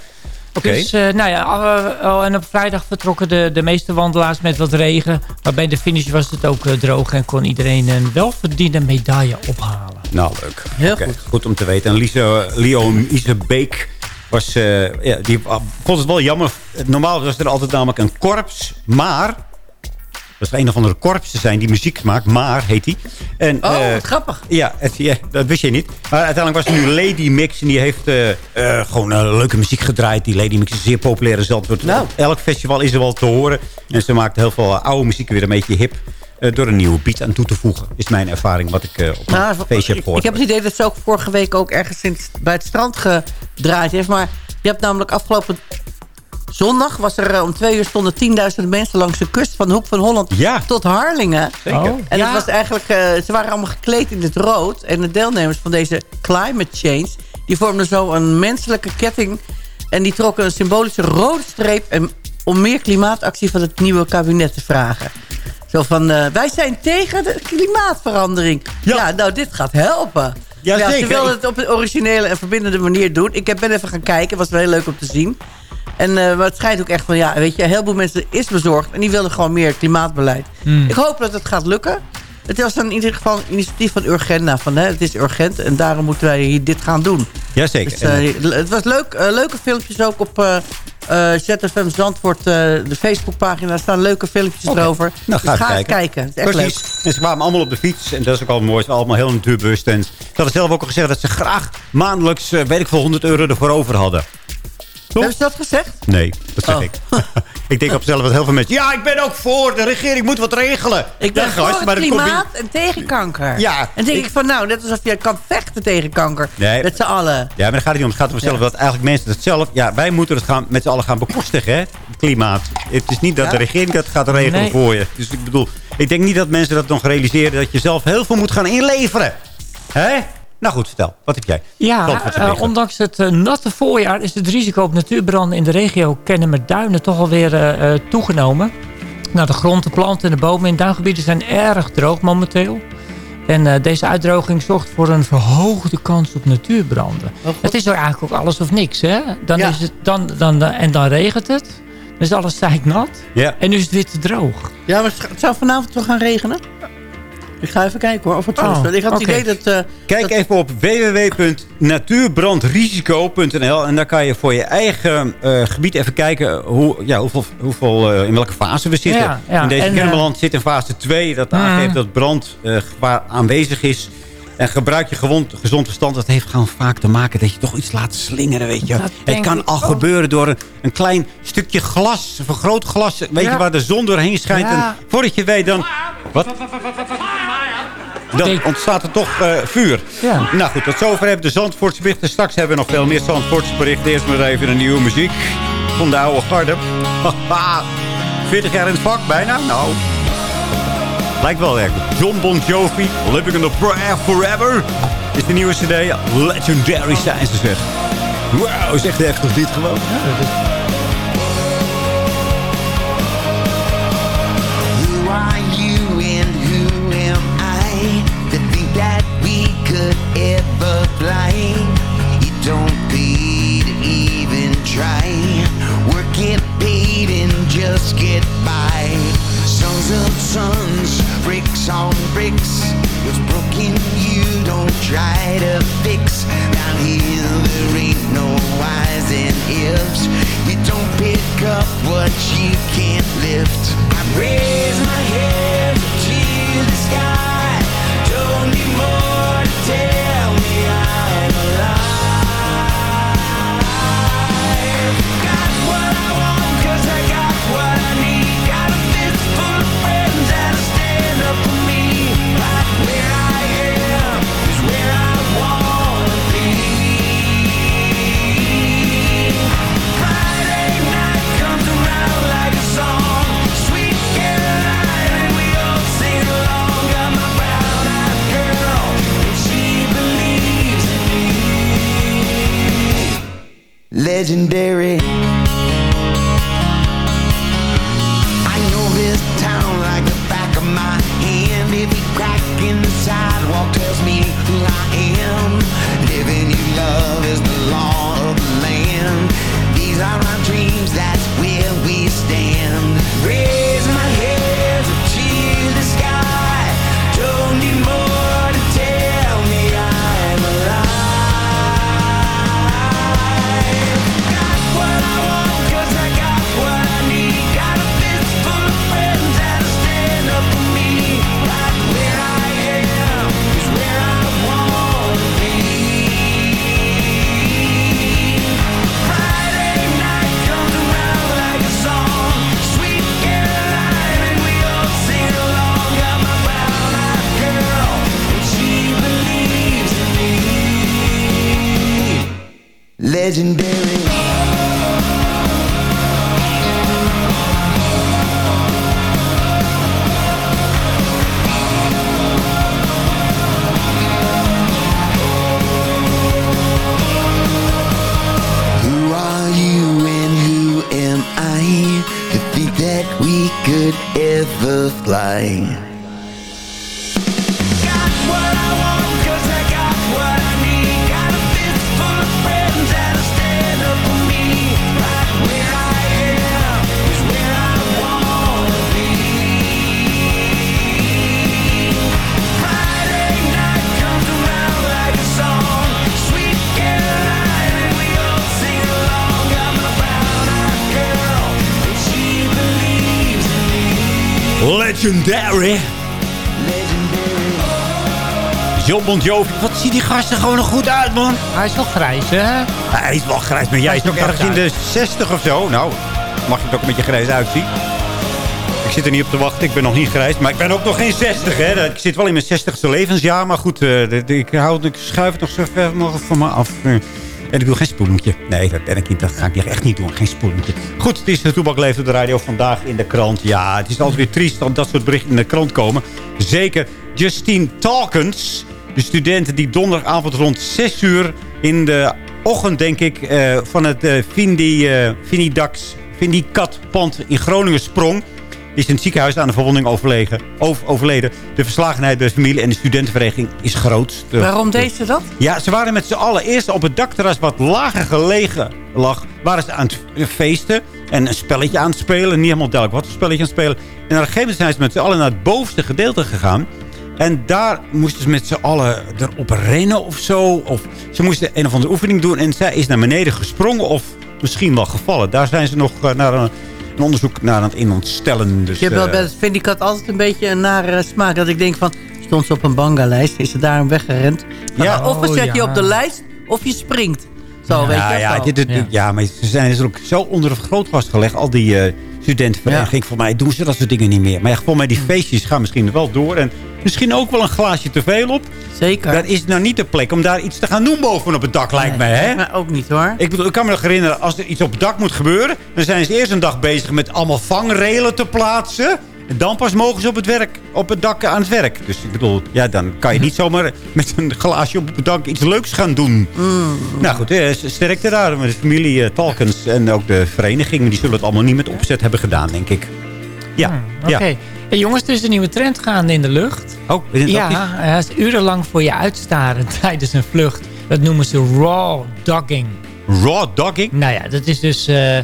E: Dus, eh, nou ja, en op vrijdag vertrokken de, de meeste wandelaars met wat regen. Maar bij de finish was het ook eh, droog en kon iedereen een welverdiende medaille ophalen.
I: Nou, leuk.
K: Heel goed.
I: Goed om te weten. En Lisa, Leo Isebeek was... eh, ja, die vond het wel jammer. Normaal was er altijd namelijk een korps. Maar... Dat is een of andere korps te zijn die muziek maakt. Maar heet die. En,
K: Oh,
I: eh,
K: wat grappig.
I: Ja, het, ja, dat wist je niet. Maar uiteindelijk was er nu Lady Mix. En die heeft eh, eh, gewoon leuke muziek gedraaid. Die Lady Mix is zeer populair in Zandvoort.
K: Nou.
I: Elk festival is er wel te horen. En ze maakt heel veel oude muziek weer een beetje hip. door een nieuwe beat aan toe te voegen. Is mijn ervaring wat ik op een
K: Nou,
I: feestje heb
K: ik,
I: gehoord.
K: ik heb het idee dat ze ook vorige week ook ergens in, bij het strand gedraaid heeft. Maar je hebt namelijk afgelopen zondag... was er eh, om twee uur stonden 10.000 mensen langs de kust van de Hoek van Holland
I: Ja.
K: tot Harlingen.
I: Zeker.
E: Oh.
K: En
E: Ja.
K: het was eigenlijk, eh, ze waren allemaal gekleed in het rood. En de deelnemers van deze climate change... die vormden zo een menselijke ketting... en die trokken een symbolische rode streep... En om meer klimaatactie van het nieuwe kabinet te vragen. Zo van, eh, wij zijn tegen de klimaatverandering. Ja, nou, dit gaat helpen.
I: Ja,
K: Ze
I: zeker.
K: wilden het op een originele en verbindende manier doen. Ik heb- ben even gaan kijken. Het was wel heel leuk om te zien. En eh, maar het schijnt ook echt van, ja, weet je, een heleboel mensen is bezorgd. En die wilden gewoon meer klimaatbeleid.
E: Hmm.
K: Ik hoop dat het gaat lukken. Het was dan in ieder geval een initiatief van Urgenda. Van, hè, het is urgent en daarom moeten wij hier dit gaan doen.
I: Jazeker.
K: Dus,
I: En,
K: eh, het was leuk, eh, leuke filmpjes ook op eh eh, ZFM Zandvoort, eh, de Facebookpagina. Daar staan leuke filmpjes erover.
I: Nou, ga
K: dus ga eens
I: kijken.
K: kijken. Het is echt leuk.
I: Precies. En ze kwamen allemaal op de fiets. En dat is ook al mooi. Ze waren allemaal heel natuurbewust. En ze hadden zelf ook al gezegd dat ze graag maandelijks, eh, weet ik veel, 100 euro ervoor over hadden.
K: Hebben ze dat gezegd?
I: Nee, dat zeg
K: Oh.
I: ik. [LAUGHS] ik denk op zelf dat heel veel mensen... Ja, ik ben ook voor. De regering moet wat regelen.
K: Ik ben
I: Ja,
K: voor
I: gast,
K: het
I: maar dat
K: klimaat en tegen kanker.
I: Ja.
K: En dan denk ik van, nou, net alsof je kan vechten tegen kanker.
I: Nee.
K: Met z'n allen.
I: Ja, maar daar gaat het niet om. Het gaat om zelf
K: Ja.
I: dat eigenlijk mensen het zelf... Ja, wij moeten het gaan, met z'n allen gaan bekostigen, hè? Het klimaat. Het is niet dat
K: Ja.
I: de regering dat gaat regelen
E: Nee.
I: voor je. Dus ik bedoel, ik denk niet dat mensen dat nog realiseren... dat je zelf heel veel moet gaan inleveren. Hè? Nou goed, vertel. Wat heb jij?
E: Ja, eh, ondanks het eh, natte voorjaar is het risico op natuurbranden in de regio Kennemerduinen toch alweer eh, eh, toegenomen. Nou, de grond, de planten en de bomen in duingebieden zijn erg droog momenteel. En eh, deze uitdroging zorgt voor een verhoogde kans op natuurbranden. het is er eigenlijk ook alles of niks, hè? Dan
K: Ja.
E: is het, dan, dan, en dan regent het. Dan is alles zeiknat.
I: Ja.
E: En nu is het weer te droog.
K: Ja, maar het zou vanavond toch gaan regenen? Ik ga even kijken hoor, of het
E: Oh.
K: Ik had het idee dat... eh,
I: Kijk
K: dat-
I: even op www.natuurbrandrisico.nl en daar kan je voor je eigen eh, gebied even kijken hoe, ja, hoeveel, hoeveel, eh, in welke fase we zitten.
E: Ja, ja,
I: in deze
E: en,
I: Kennemerland zit in fase 2, dat aangeeft dat brandgevaar aanwezig is. En gebruik je gewond, gezond verstand. Dat heeft gewoon vaak te maken dat je toch iets laat slingeren, weet je.
E: Dat
I: Het kan al
E: ook.
I: gebeuren door een, een klein stukje glas, een vergroot glas. Weet je, waar de zon doorheen schijnt.
E: Ja.
I: En voordat je weet dan... Wat? Dan ontstaat er toch eh, vuur.
E: Ja.
I: Nou goed, tot zover hebben we de Zandvoortse berichten. Straks hebben we nog veel meer Zandvoortse berichten. Eerst maar even een nieuwe muziek van de oude garde. [LAUGHS] Haha, 40 jaar in het vak, bijna. Nou, lijkt wel erg. John Bon Jovi, Living in the Prayer Forever. Is de nieuwe cd. Legendary zijn ze zeg. Wauw, is echt heftig dit gewoon.
P: Who are you and who am I to think that we could ever fly? You don't pay to even try. Work get paid and just get by. Sons of sons, bricks on bricks. What's broken you don't try to fix. Down here there ain't no wise and ifs. You don't pick up what you can't lift. I raise my head to the sky. Legendary. Legendary.
I: John Bon Jovi. Wat ziet die gast er gewoon nog goed uit, man.
E: Hij is wel grijs, hè?
I: Hij is wel grijs, maar jij is ook ergens in de 60 of zo. Nou, mag je het ook een beetje grijs uitzien. Ik zit er niet op te wachten. Ik ben nog niet grijs. Maar ik ben ook nog geen 60, hè. Ik zit wel in mijn 60ste levensjaar. Maar goed, eh, ik, hou, ik schuif het nog zo ver mogelijk van me af. Ik doe geen spoelentje. Nee, dat ben ik niet. Dat ga ik echt niet doen. Geen spoelentje. Goed, het is de Toebak Leeft op de radio. Vandaag in de krant. Ja, het is altijd weer triest dat dat soort berichten in de krant komen. Zeker Justine Talkens. De studenten die donderdagavond rond 6 uur in de ochtend, denk ik, eh, van het eh Vindi, eh Vindidax, Vindicatpand in Groningen sprong. Is in het ziekenhuis aan de verwonding overlegen, over, overleden. De verslagenheid bij de familie en de studentenvereniging is groot.
K: Waarom
I: de-
K: deed ze dat?
I: ja, ze waren met z'n allen eerst op het dakterras wat lager gelegen lag. Waren ze aan het feesten en een spelletje aan het spelen. Niet helemaal duidelijk wat een spelletje aan het spelen. En op een gegeven moment zijn ze met z'n allen naar het bovenste gedeelte gegaan. En daar moesten ze met z'n allen erop rennen of zo. Of ze moesten een of andere oefening doen. En zij is naar beneden gesprongen of misschien wel gevallen. Daar zijn ze nog eh, naar een, een onderzoek naar aan het instellen. Dus,
K: Ik heb wel
I: eh,
K: bij het Vindicat altijd een beetje een nare smaak. Dat ik denk van, stond ze op een banga-lijst? Is ze daarom weggerend?
I: Ja.
K: Of we
I: Oh,
K: zet je op de lijst, of je springt. Zo, weet
I: ja,
K: je
I: ja, dit, dit- ja. maar ze zijn dus ook zo onder het vergrootglas gelegd. Al die eh studentenvereniging. Voor mij doen ze dat soort dingen niet meer. Maar ja, voor mij die feestjes gaan misschien wel door. En misschien ook wel een glaasje te veel op.
K: Zeker.
I: Dat is nou niet de plek om daar iets te gaan doen bovenop het dak, lijkt mij. Hè?
K: Maar ook niet hoor.
I: Ik, bedoel, ik kan me nog herinneren, als er iets op het dak moet gebeuren... dan zijn ze eerst een dag bezig met allemaal vangrelen te plaatsen. En dan pas mogen ze op het, werk, op het dak aan het werk. Dus ik bedoel, ja, dan kan je niet zomaar met een glaasje op het dak iets leuks gaan doen. Nou goed, eh, sterkte daar met de familie eh, Talkens en ook de vereniging. Die zullen het allemaal niet met opzet hebben gedaan, denk ik. Ja,
E: Oké.
I: ja.
E: Hey, jongens, er is een nieuwe trend gaande in de lucht.
I: Oh, is het
E: Ja,
I: niet?
E: hij is urenlang voor je uitstaren [LAUGHS] tijdens een vlucht. Dat noemen ze raw dogging.
I: Raw dogging?
E: Nou ja, dat is dus... eh,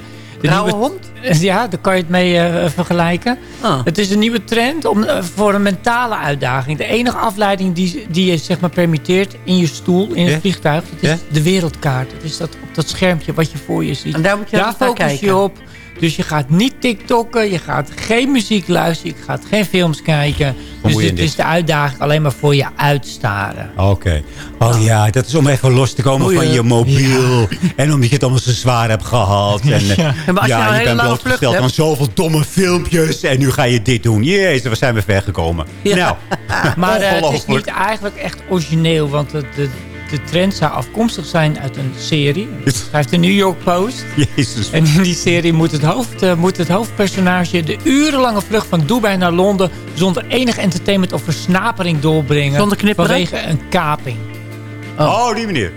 K: Rauwe
E: nieuwe-
K: hond?
E: Ja, daar kan je het mee eh, vergelijken.
K: Ah.
E: Het is een nieuwe trend om, eh, voor een mentale uitdaging. De enige afleiding die, die je zeg maar permitteert in je stoel, in het vliegtuig... dat is de wereldkaart. Dat is dat op dat schermpje wat je voor je ziet.
K: En daar moet je naar
E: focus je
K: kijken.
E: op. Dus je gaat niet tiktokken, je gaat geen muziek luisteren, je gaat geen films kijken. Dus dit is de uitdaging alleen maar voor je uitstaren.
I: Oké. Oh ja, dat is om even los te komen van je
E: eh,
I: mobiel. En omdat je het allemaal zo zwaar hebt gehad. [LAUGHS] En, eh,
E: Ja.
K: Ja, maar als je nou een hele
I: bent blootgesteld aan zoveel domme filmpjes. En nu ga je dit doen. Jezus, waar zijn we ver gekomen.
K: Ja.
I: Nou, [LAUGHS]
E: Maar eh, het is niet eigenlijk echt origineel, want de, de, de trend zou afkomstig zijn uit een serie. Dat schrijft de New York Post.
I: Jezus.
E: En in die serie moet het, hoofd, eh, moet het hoofdpersonage de urenlange vlucht van Dubai naar Londen zonder enig entertainment of versnapering doorbrengen.
K: Zonder knipperen?
E: Vanwege een kaping.
I: Oh, die manier.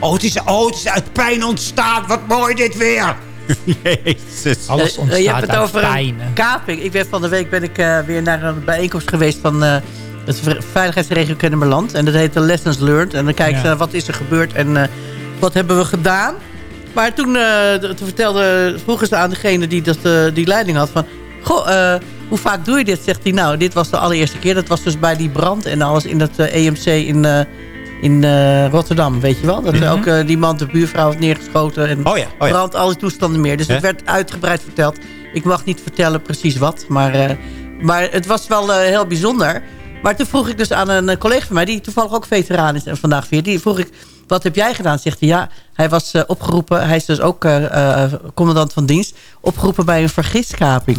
I: Oh het, is, oh, het is uit pijn ontstaan. Wat mooi dit weer. [LAUGHS] Jezus.
E: Alles
K: Eh,
E: ontstaat
K: je hebt het
E: uit
K: over
E: pijn.
K: een kaping. Ik ben van de week ben ik eh, weer naar een bijeenkomst geweest van eh het veiligheidsregio Kennemerland. En dat heet de Lessons Learned. En dan kijken ze wat is er gebeurd en eh, wat hebben we gedaan. Maar toen, eh, toen vertelde, vroegen ze aan degene die dat, eh, die leiding had van... Goh, hoe vaak doe je dit? Zegt hij, nou, dit was de allereerste keer. Dat was dus bij die brand en alles in dat EMC in, eh, in eh, Rotterdam, weet je wel? Dat
E: Mhm.
K: ook die man, de buurvrouw, had neergeschoten. En
I: Oh ja, oh ja.
K: brand, al die toestanden meer. Dus het werd uitgebreid verteld. Ik mag niet vertellen precies wat, maar, maar het was wel heel bijzonder. Maar toen vroeg ik dus aan een eh, collega van mij... die toevallig ook veteraan is en vandaag weer... die vroeg ik, wat heb jij gedaan? Zegt hij, ja, hij was eh, opgeroepen... hij is dus ook eh, commandant van dienst... opgeroepen bij een vergiskaping.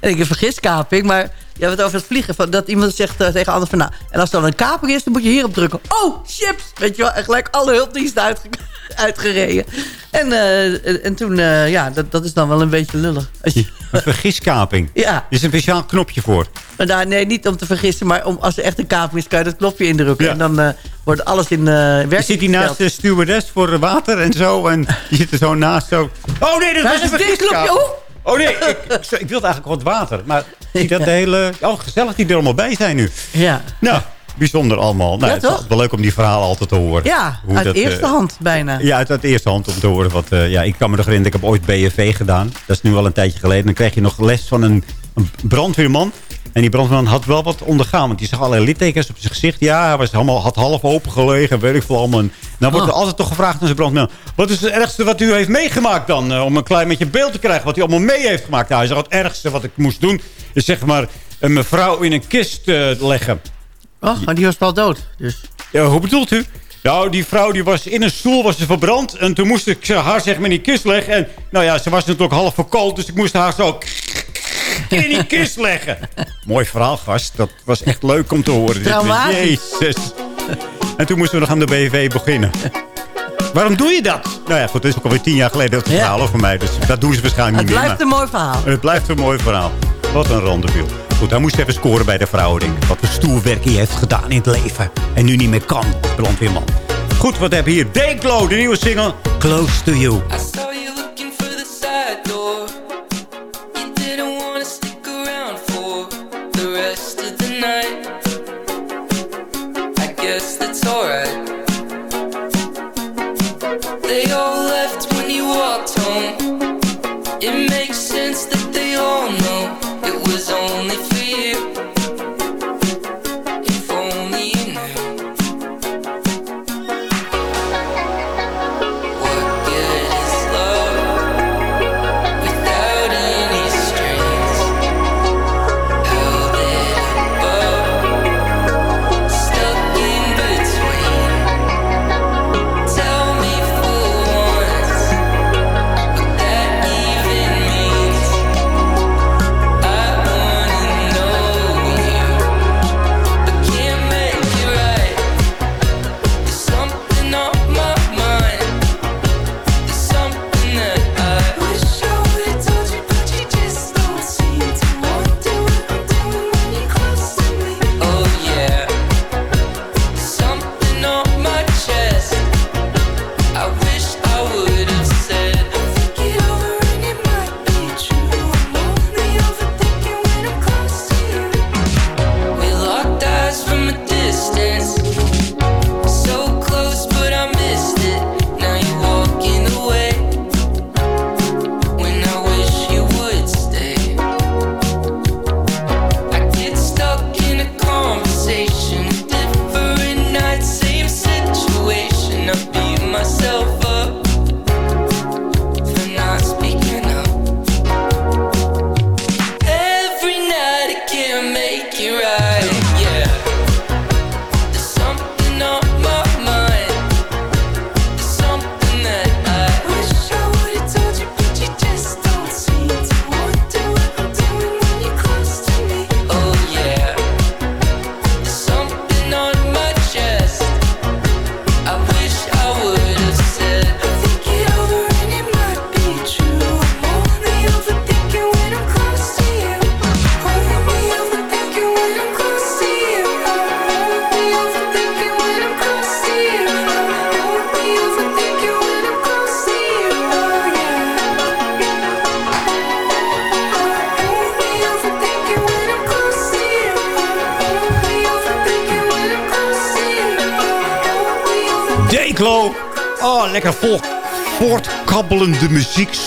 K: En ik een vergiskaping, maar... Je hebt het over het vliegen. Van, dat iemand zegt eh, tegen anderen van... Nou, en als er dan een kaping is, dan moet je hierop drukken. Oh, chips! Weet je wel, en gelijk alle hulpdiensten uitge [LAUGHS] uitgereden. En, eh, en toen, eh, ja, dat, dat is dan wel een beetje lullig. Je-
I: Een vergiskaping. [LAUGHS]
K: Ja.
I: Er is een speciaal knopje voor.
K: Maar daar, nee, niet om te vergissen, maar om, als er echt een kaping is, kan je dat knopje indrukken.
I: Ja.
K: En dan wordt alles in werking
I: Zit hij naast de stewardess voor water en zo? En die zit er zo naast zo. Oh nee, dat
K: is
I: een vergiskaping.
K: Oh.
I: Oh nee, ik, ik, ik wilde eigenlijk wat water. Maar zie dat de hele... [LAUGHS] Oh, gezellig die er allemaal bij zijn nu.
K: Ja,
I: Nou, bijzonder allemaal. Nou,
K: Ja,
I: het is wel leuk om die verhalen altijd te horen.
K: ja
I: Hoe
K: uit
I: dat,
K: eerste
I: eh,
K: hand bijna.
I: Ja, uit, uit eerste hand om te horen. Wat, eh, ja, ik kan me nog herinneren, ik heb ooit BFV gedaan. Dat is nu al een tijdje geleden. Dan kreeg je nog les van een, een brandweerman. En die brandweerman had wel wat ondergaan. Want die zag allerlei littekens op zijn gezicht. Ja, hij was helemaal, had half open gelegen. Weet ik veel allemaal. En dan wordt er
K: Oh.
I: altijd toch gevraagd aan zijn brandweerman. Wat is het ergste wat u heeft meegemaakt dan? eh, om een klein beetje beeld te krijgen wat hij allemaal mee heeft gemaakt. Nou, hij zegt, het ergste wat ik moest doen... is zeg maar een mevrouw in een kist eh, leggen.
K: Oh, maar die was wel dood. Dus.
I: Ja, hoe bedoelt u? Nou, die vrouw die was in een stoel was ze verbrand. En toen moest ik haar zeg maar in die kist leggen. En nou ja, ze was natuurlijk half verkoold. Dus ik moest haar zo in die kist leggen. Mooi verhaal, gast. Dat was echt leuk om te horen. Jezus. En toen moesten we nog aan de BV beginnen. Waarom doe je dat? Nou ja, goed, dat is ook alweer tien jaar geleden dat
K: Ja.
I: verhaal over mij. Dus dat doen ze waarschijnlijk
K: Het
I: niet meer.
K: blijft een mooi verhaal.
I: Het blijft een mooi verhaal. Wat een randebiel. Goed, hij moest even scoren bij de vrouwen, denk ik. Wat voor stoerwerk hij heeft gedaan in het leven. En nu niet meer kan, brandweerman. Goed, wat hebben we hier? Dayglow, de nieuwe single. Close to you.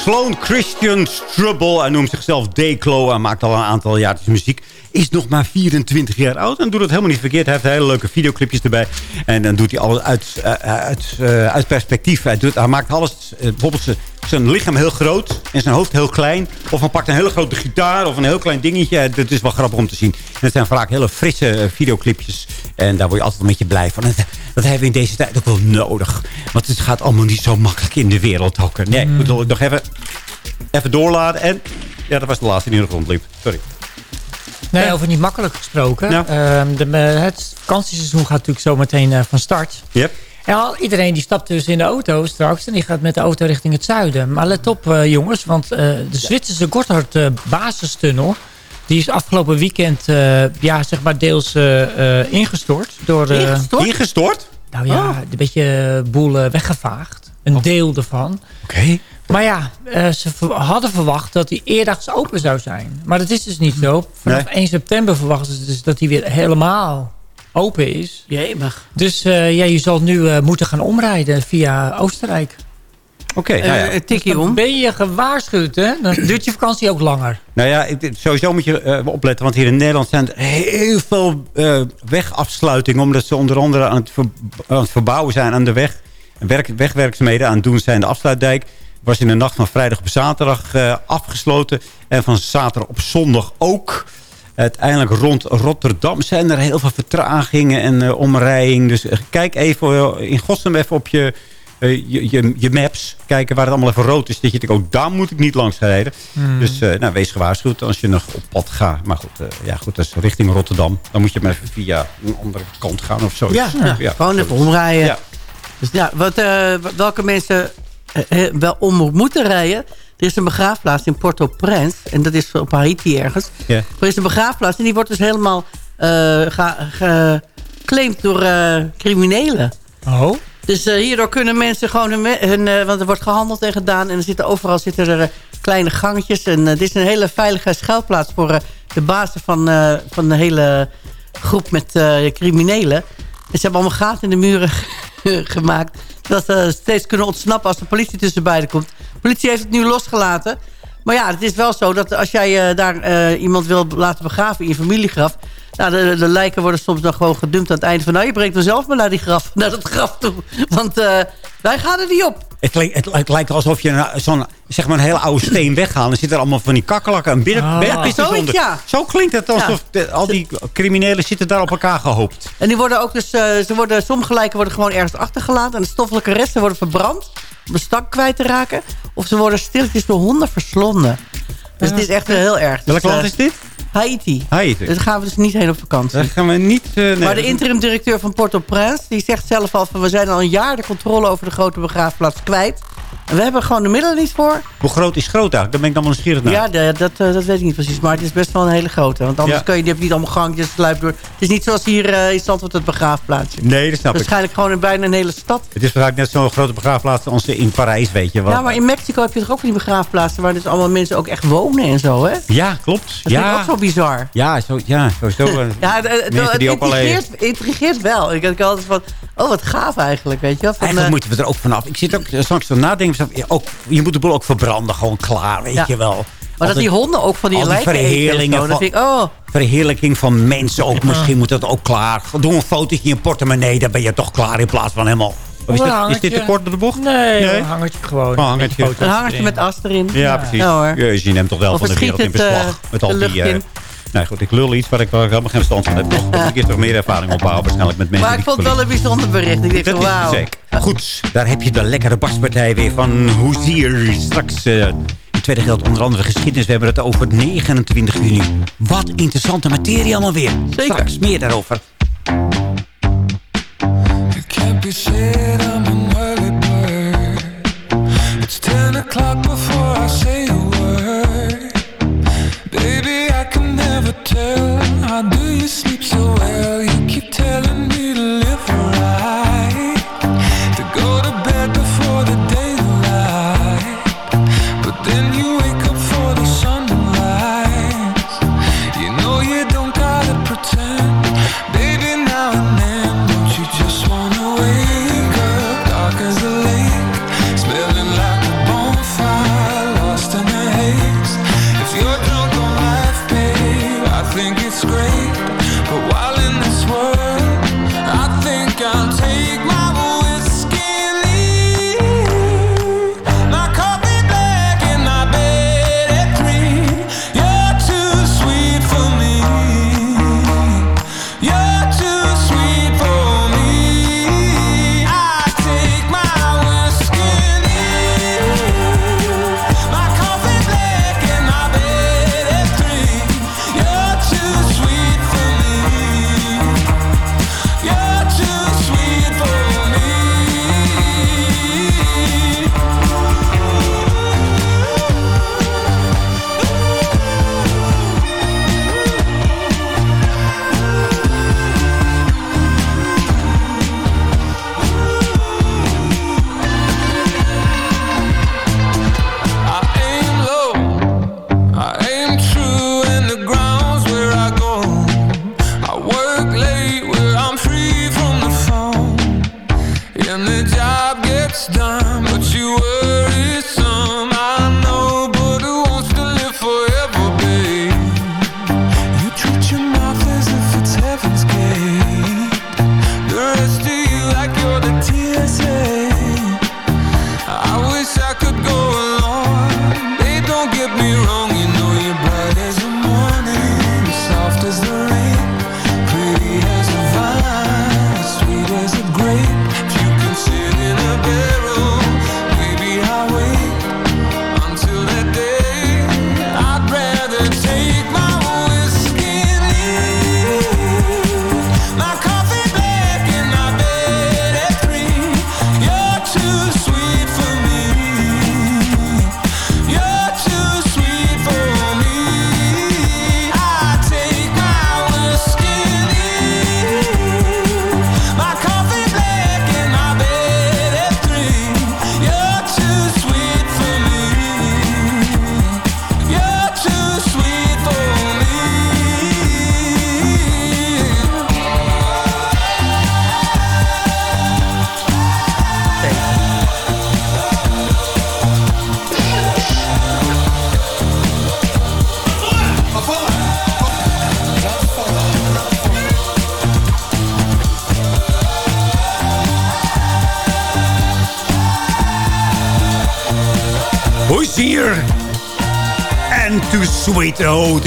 I: Sloan Christian Strubble. Hij noemt zichzelf Dayclo. Hij maakt al een aantal jaar muziek. Is nog maar 24 jaar oud en doet het helemaal niet verkeerd. Hij heeft hele leuke videoclipjes erbij. En dan doet hij alles uit, uh, uit, uh, uit perspectief. Hij, doet, hij maakt alles, uh, bijvoorbeeld lichaam heel groot en zijn hoofd heel klein. Of hij pakt een hele grote gitaar of een heel klein dingetje. Dat is wel grappig om te zien. En het zijn vaak hele frisse videoclipjes. En daar word je altijd een beetje blij van. En dat hebben we in deze tijd ook wel nodig. Want het gaat allemaal niet zo makkelijk in de wereld ook. Nee, ik moet nog even, even doorladen. En ja, dat was de laatste die nog rondliep. Sorry.
E: Nee, over niet makkelijk gesproken.
I: Ja.
E: Uh, de, het vakantieseizoen gaat natuurlijk zo meteen uh, van start.
I: Yep.
E: Al, iedereen die stapt dus in de auto straks en die gaat met de auto richting het zuiden. Maar let op uh, jongens, want de Zwitserse Gotthard basistunnel... die is afgelopen weekend ja, zeg maar deels ingestort. Door,
K: ingestort?
I: Ingestort?
E: Nou ja,
I: Oh.
E: een beetje boel weggevaagd. Een deel ervan.
I: Oké. Okay.
E: Maar ja, ze hadden verwacht dat hij eerdags open zou zijn. Maar dat is dus niet zo. Vanaf nee. 1 september verwachten ze dus dat hij weer helemaal open is.
K: Jemig.
E: Dus uh, ja, je zal nu uh, moeten gaan omrijden via Oostenrijk.
I: Oké, okay, nou ja.
K: Een tikje
E: dus
K: om.
E: ben je gewaarschuwd, hè? Dan duurt je vakantie ook langer.
I: Nou ja, sowieso moet je opletten. Want hier in Nederland zijn er heel veel wegafsluitingen. Omdat ze onder andere aan het, ver, aan het verbouwen zijn aan de weg. Werk, wegwerkzaamheden aan het doen zijn de afsluitdijk was in de nacht van vrijdag op zaterdag uh, afgesloten. En van zaterdag op zondag ook. Uiteindelijk rond Rotterdam zijn er heel veel vertragingen en uh, omrijding. Dus uh, kijk even uh, in godsnaam even op je, je, je, je, maps. Kijken waar het allemaal even rood is. Dat je denkt, ook daar moet ik niet langs rijden. Mm. Dus nou, wees gewaarschuwd als je nog op pad gaat. Maar goed, ja, goed, dat is richting Rotterdam. Dan moet je maar even via een andere kant gaan of zo.
K: Ja, ja, ja gewoon even omrijden. Ja. Dus ja, wat, welke mensen wel om moeten rijden. Er is een begraafplaats in Port-au-Prince. En dat is op Haiti ergens.
I: Yeah.
K: Er is een begraafplaats en die wordt dus helemaal uh, geclaimd door uh, criminelen.
E: Oh.
K: Dus uh, hierdoor kunnen mensen gewoon hun... hun want er wordt gehandeld en gedaan. En er zitten, overal zitten er kleine gangetjes. En het is een hele veilige schuilplaats voor de bazen van, van de hele groep met criminelen. En ze hebben allemaal gaten in de muren [LAUGHS] gemaakt. Dat ze steeds kunnen ontsnappen als de politie tussen beiden komt. Politie heeft het nu losgelaten. Maar ja, het is wel zo dat als jij uh, daar uh, iemand wil laten begraven in je familiegraf... Nou, de, de, lijken worden soms dan gewoon gedumpt aan het einde van... nou, je brengt zelf maar naar, die graf, [LAUGHS] naar dat graf toe. Want uh, wij gaan er niet op.
I: Het, het, het lijkt alsof je zo'n zeg maar een hele oude steen weghaalt. En zit er allemaal van die kakkelakken en binnen,
K: oh. ja.
I: Zo klinkt het alsof ja. de, al die criminelen zitten daar op elkaar gehoopt.
K: En die worden ook dus, ze worden, sommige lijken worden gewoon ergens achtergelaten. En de stoffelijke resten worden verbrand. Om de stak kwijt te raken. Of ze worden stilletjes door honden verslonden. Dus het is echt heel erg.
I: Welk land is dit?
K: Haiti.
I: Haiti.
K: Daar gaan we dus niet heen op vakantie.
I: Daar gaan we niet... Uh, nee.
K: Maar de interim-directeur van Port-au-Prince... die zegt zelf al van... we zijn al een jaar de controle over de grote begraafplaats kwijt. En we hebben gewoon de middelen niet voor.
I: Hoe groot is groot eigenlijk? Daar ben ik dan wel nieuwsgierig naar.
K: Ja, de, dat, uh, dat weet ik niet precies. Maar het is best wel een hele grote. Want anders kun je, niet allemaal gangjes, sluip door. Het is niet zoals hier uh, in Zandvoort het begraafplaatsje.
I: Nee, dat snap
K: ik. Waarschijnlijk gewoon in bijna een hele stad.
I: Het is waarschijnlijk net zo'n grote begraafplaats als in Parijs, weet je wel.
K: Ja, maar in Mexico heb je toch ook van die begraafplaatsen... waar dus allemaal mensen ook echt wonen en zo, hè?
I: Ja, klopt.
K: Dat
I: ja.
K: vind ik ook zo bizar.
I: Ja, zo, ja sowieso. [LAUGHS]
K: ja, het, het, het,
I: die ook
K: intrigeert, intrigeert wel. Ik denk altijd van... Oh, wat gaaf eigenlijk, weet je. Van,
I: eigenlijk uh, moeten we er ook vanaf. Ik zit ook straks te nadenken. Ook, je moet de boel ook verbranden, gewoon klaar, weet
K: ja.
I: je wel.
K: Maar dat die honden ook van die lijken van, ik, oh.
I: Verheerlijking van mensen ook. Misschien moet dat ook klaar. Doe een fotootje in je portemonnee, dan ben je toch klaar in plaats van helemaal... Is dit, is dit te kort door de bocht?
E: Nee, nee? een hangertje gewoon.
I: Oh, hangertje.
K: Een hangertje met as erin.
I: Ja, ja. precies. Ja, dus je neemt toch wel
K: of
I: van de wereld in beslag.
K: Het, uh,
I: met al die... Uh, Nee, goed, ik lul iets waar ik wel helemaal geen stand van heb. Toch moet ik eerst nog meer ervaring opbouwen waarschijnlijk met mensen.
K: Maar ik vond het wel een bijzonder bericht. Ik
I: dat
K: wauw.
I: Zeker. Goed, daar heb je de lekkere baspartij weer van Hoezier. Straks uh, in tweede geldt onder andere geschiedenis. We hebben het over 29 juni. Wat interessante materie allemaal weer.
K: Zeker.
I: Straks meer daarover.
Q: Baby, I can never tell. How do you sleep so well? You keep telling me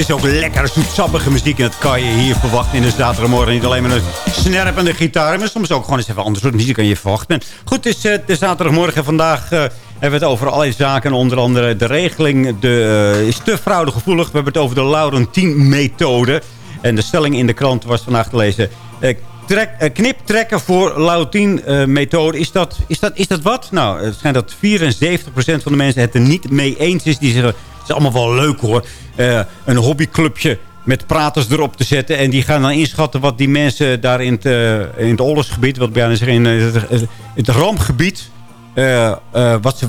I: is ook lekker zoetsappige muziek. En dat kan je hier verwachten in de zaterdagmorgen. Niet alleen maar een snerpende gitaar. Maar soms ook gewoon eens even ander soort muziek kan je verwachten. Goed, het is eh, de zaterdagmorgen. Vandaag eh, hebben we het over allerlei zaken. Onder andere de regeling de, eh, is te fraudegevoelig. We hebben het over de Laurentien-methode. En de stelling in de krant was vandaag te lezen... eh, trek, knip trekken voor Lautien-methode. is, dat, is, dat, is dat wat? Nou, het schijnt dat 74% van de mensen het er niet mee eens is. Die zeggen, is allemaal wel leuk hoor. Eh, een hobbyclubje met praters erop te zetten. En die gaan dan inschatten wat die mensen daar in het, eh, in het oorlogsgebied... wat bijna zeggen in eh, het, rampgebied... wat ze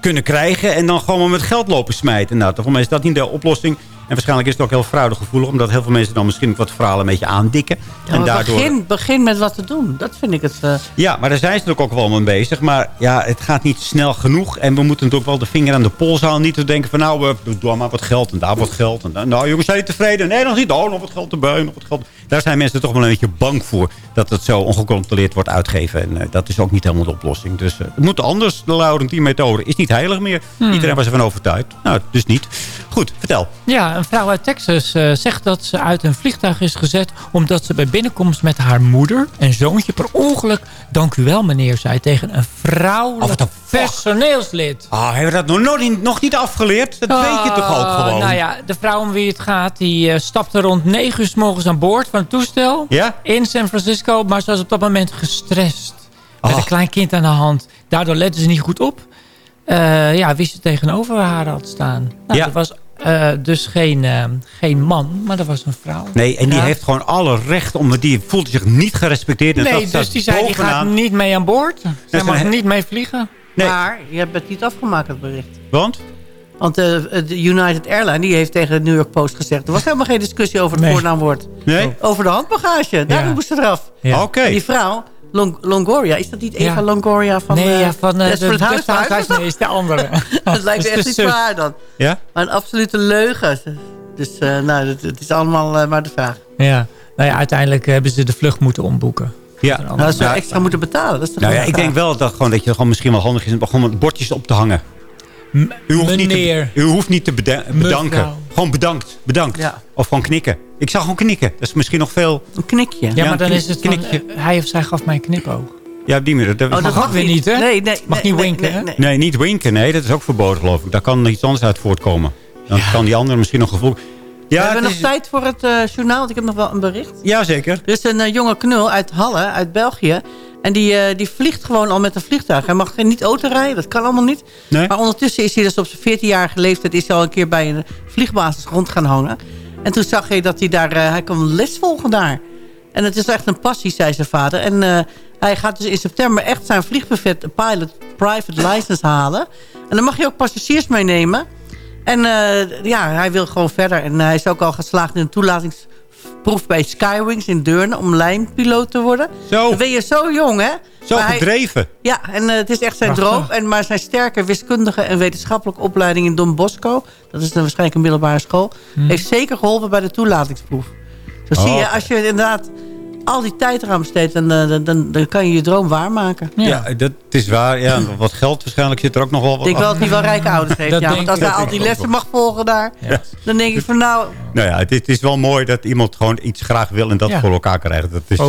I: kunnen krijgen. En dan gewoon maar met geld lopen smijten. Nou, voor mij is dat niet de oplossing. En waarschijnlijk is het ook heel fraudegevoelig. Omdat heel veel mensen dan misschien wat verhalen een beetje aandikken.
K: Ja,
I: en daardoor...
K: begin, begin met wat te doen. Dat vind ik het... eh,
I: Ja, maar daar zijn ze natuurlijk ook wel mee bezig. Maar ja, het gaat niet snel genoeg. En we moeten natuurlijk wel de vinger aan de pols houden. Niet te denken van nou, we doen maar wat geld en daar wat geld. En, dan- nou jongens, zijn jullie tevreden? Nee, nog niet. Oh, nog wat geld erbij, nog wat geld. Daar zijn mensen toch wel een beetje bang voor. Dat het zo ongecontroleerd wordt uitgegeven. En eh, dat is ook niet helemaal de oplossing. Dus eh, het moet anders. De Laurentien-methode is niet heilig meer.
E: Hmm.
I: Iedereen was ervan overtuigd. Nou, dus niet. Goed, vertel.
E: Ja, een vrouw uit Texas eh, zegt dat ze uit een vliegtuig is gezet... omdat ze bij binnenkomst met haar moeder en zoontje per ongeluk... dank u wel meneer zei tegen een vrouwelijk personeelslid.
I: Ah, hebben we dat nog, nog, niet, nog niet afgeleerd? Dat weet je toch ook
E: Oh,
I: gewoon?
E: Nou ja, de vrouw om wie het gaat, die eh, stapte rond 9 uur s morgens aan boord van het toestel.
I: Ja?
E: In San Francisco, maar ze was op dat moment gestrest. Met een klein kind aan de hand. Daardoor lette ze niet goed op. Eh, ja, wie ze tegenover haar had staan. Nou,
I: Ja.
E: Dat was eh, dus geen, eh, geen man, maar dat was een vrouw.
I: Nee, en die
E: Ja.
I: heeft gewoon alle recht om... Die voelt zich niet gerespecteerd. En
E: Nee,
I: dat
E: dus die zei, die gaat niet mee aan boord. Zij
I: is
E: mag niet mee vliegen.
I: Nee.
K: Maar je hebt het niet afgemaakt, het bericht.
I: Want?
K: Want eh, de United Airlines die heeft tegen de New York Post gezegd... er was helemaal geen discussie over het
E: Nee.
K: voornaamwoord.
I: Nee?
K: Over de handbagage. Daar
E: Ja.
K: ze eraf.
E: Ja.
I: Oké.
K: Die vrouw, Long- Longoria, is dat niet Eva
E: Ja.
K: Longoria van...
E: nee,
K: eh,
E: ja, van eh,
K: Desperate
E: de
K: Housewives?
E: Housewives. Nee, is de andere. [LAUGHS]
K: dat lijkt me [LAUGHS] echt niet waar dan.
I: Ja?
K: Maar een absolute leugen. Dus eh, nou, het, het is allemaal eh, maar de vraag.
E: Ja. Nou ja, uiteindelijk hebben ze de vlucht moeten omboeken.
I: Ja,
K: Nou, ze extra moeten betalen. Dat is
I: Nou ja, ik denk wel dat, gewoon, dat je gewoon misschien wel handig is om gewoon bordjes op te hangen. U hoeft, niet te, u hoeft niet te beda- bedanken.
E: Mevrouw.
I: Gewoon bedankt. Bedankt.
K: Ja.
I: Of gewoon knikken. Ik zag gewoon knikken. Dat is misschien nog veel...
K: Een knikje.
E: Ja, maar dan is het van,
I: knikje.
E: eh, hij of zij gaf mij een knipoog.
I: Ja, op die manier. Dat,
K: Oh, dat
E: mag weer niet, hè?
K: Nee, nee.
E: Mag
K: nee,
E: niet winken,
K: nee,
E: hè?
K: nee.
I: Niet winken. Nee, dat is ook verboden geloof ik. Daar kan iets anders uit voortkomen. Dan kan die andere misschien nog gevoel...
K: We
I: Ja,
K: hebben
I: het
K: nog
I: is-
K: tijd voor het eh, journaal, want ik heb nog wel een bericht.
I: ja, zeker.
K: Er is een eh, jonge knul uit Halle, uit België. En die, eh, die vliegt gewoon al met een vliegtuig. Hij mag geen niet auto rijden, dat kan allemaal niet.
I: Nee?
K: Maar ondertussen is hij dus op zijn 14-jarige leeftijd... is hij al een keer bij een vliegbasis rond gaan hangen. En toen zag hij dat hij daar... eh, hij kon les volgen daar. En het is echt een passie, zei zijn vader. En eh, hij gaat dus in september echt zijn vliegbuffet... pilot private license halen. En dan mag je ook passagiers meenemen. En ja, hij wil gewoon verder. En hij is ook al geslaagd in een toelatingsproef bij Skywings in Deurne... om lijnpiloot te worden.
I: Zo.
K: Dan ben je zo jong, hè?
I: Zo
K: Maar hij-
I: gedreven.
K: ja, en eh, het is echt zijn
E: Prachtig.
K: droom. En, maar zijn sterke wiskundige en wetenschappelijke opleiding in Don Bosco... dat is dan waarschijnlijk een middelbare school... heeft zeker geholpen bij de toelatingsproef. Zo zie
I: Oh,
K: je,
I: oké.
K: als je inderdaad al die tijd eraan besteedt... dan, eh, dan, dan, dan kan je je droom waarmaken.
I: Ja, dat is waar. Ja, [LAUGHS] wat geld waarschijnlijk zit er ook nog wel
K: Ik
I: wat
K: denk wel dat hij wel rijke ouders heeft. [LAUGHS]
E: Dat
K: Ja, want als
E: ik
K: hij al die lessen mag volgen daar... dan denk ik van nou...
I: Nou ja, het is, het is wel mooi dat iemand gewoon iets graag wil en dat
E: Ja.
I: voor elkaar krijgt. Dat is eh,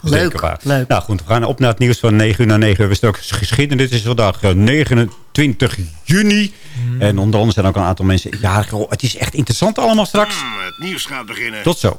K: Leuk,
I: waar.
K: leuk.
I: Nou goed, we gaan op naar het nieuws van 9 uur naar 9 uur. We ook geschiedenis. Dit is vandaag eh, 29 juni.
E: Hmm.
I: En onder andere zijn ook een aantal mensen... Ja, het is echt interessant allemaal straks.
J: Het nieuws gaat beginnen.
I: Tot zo.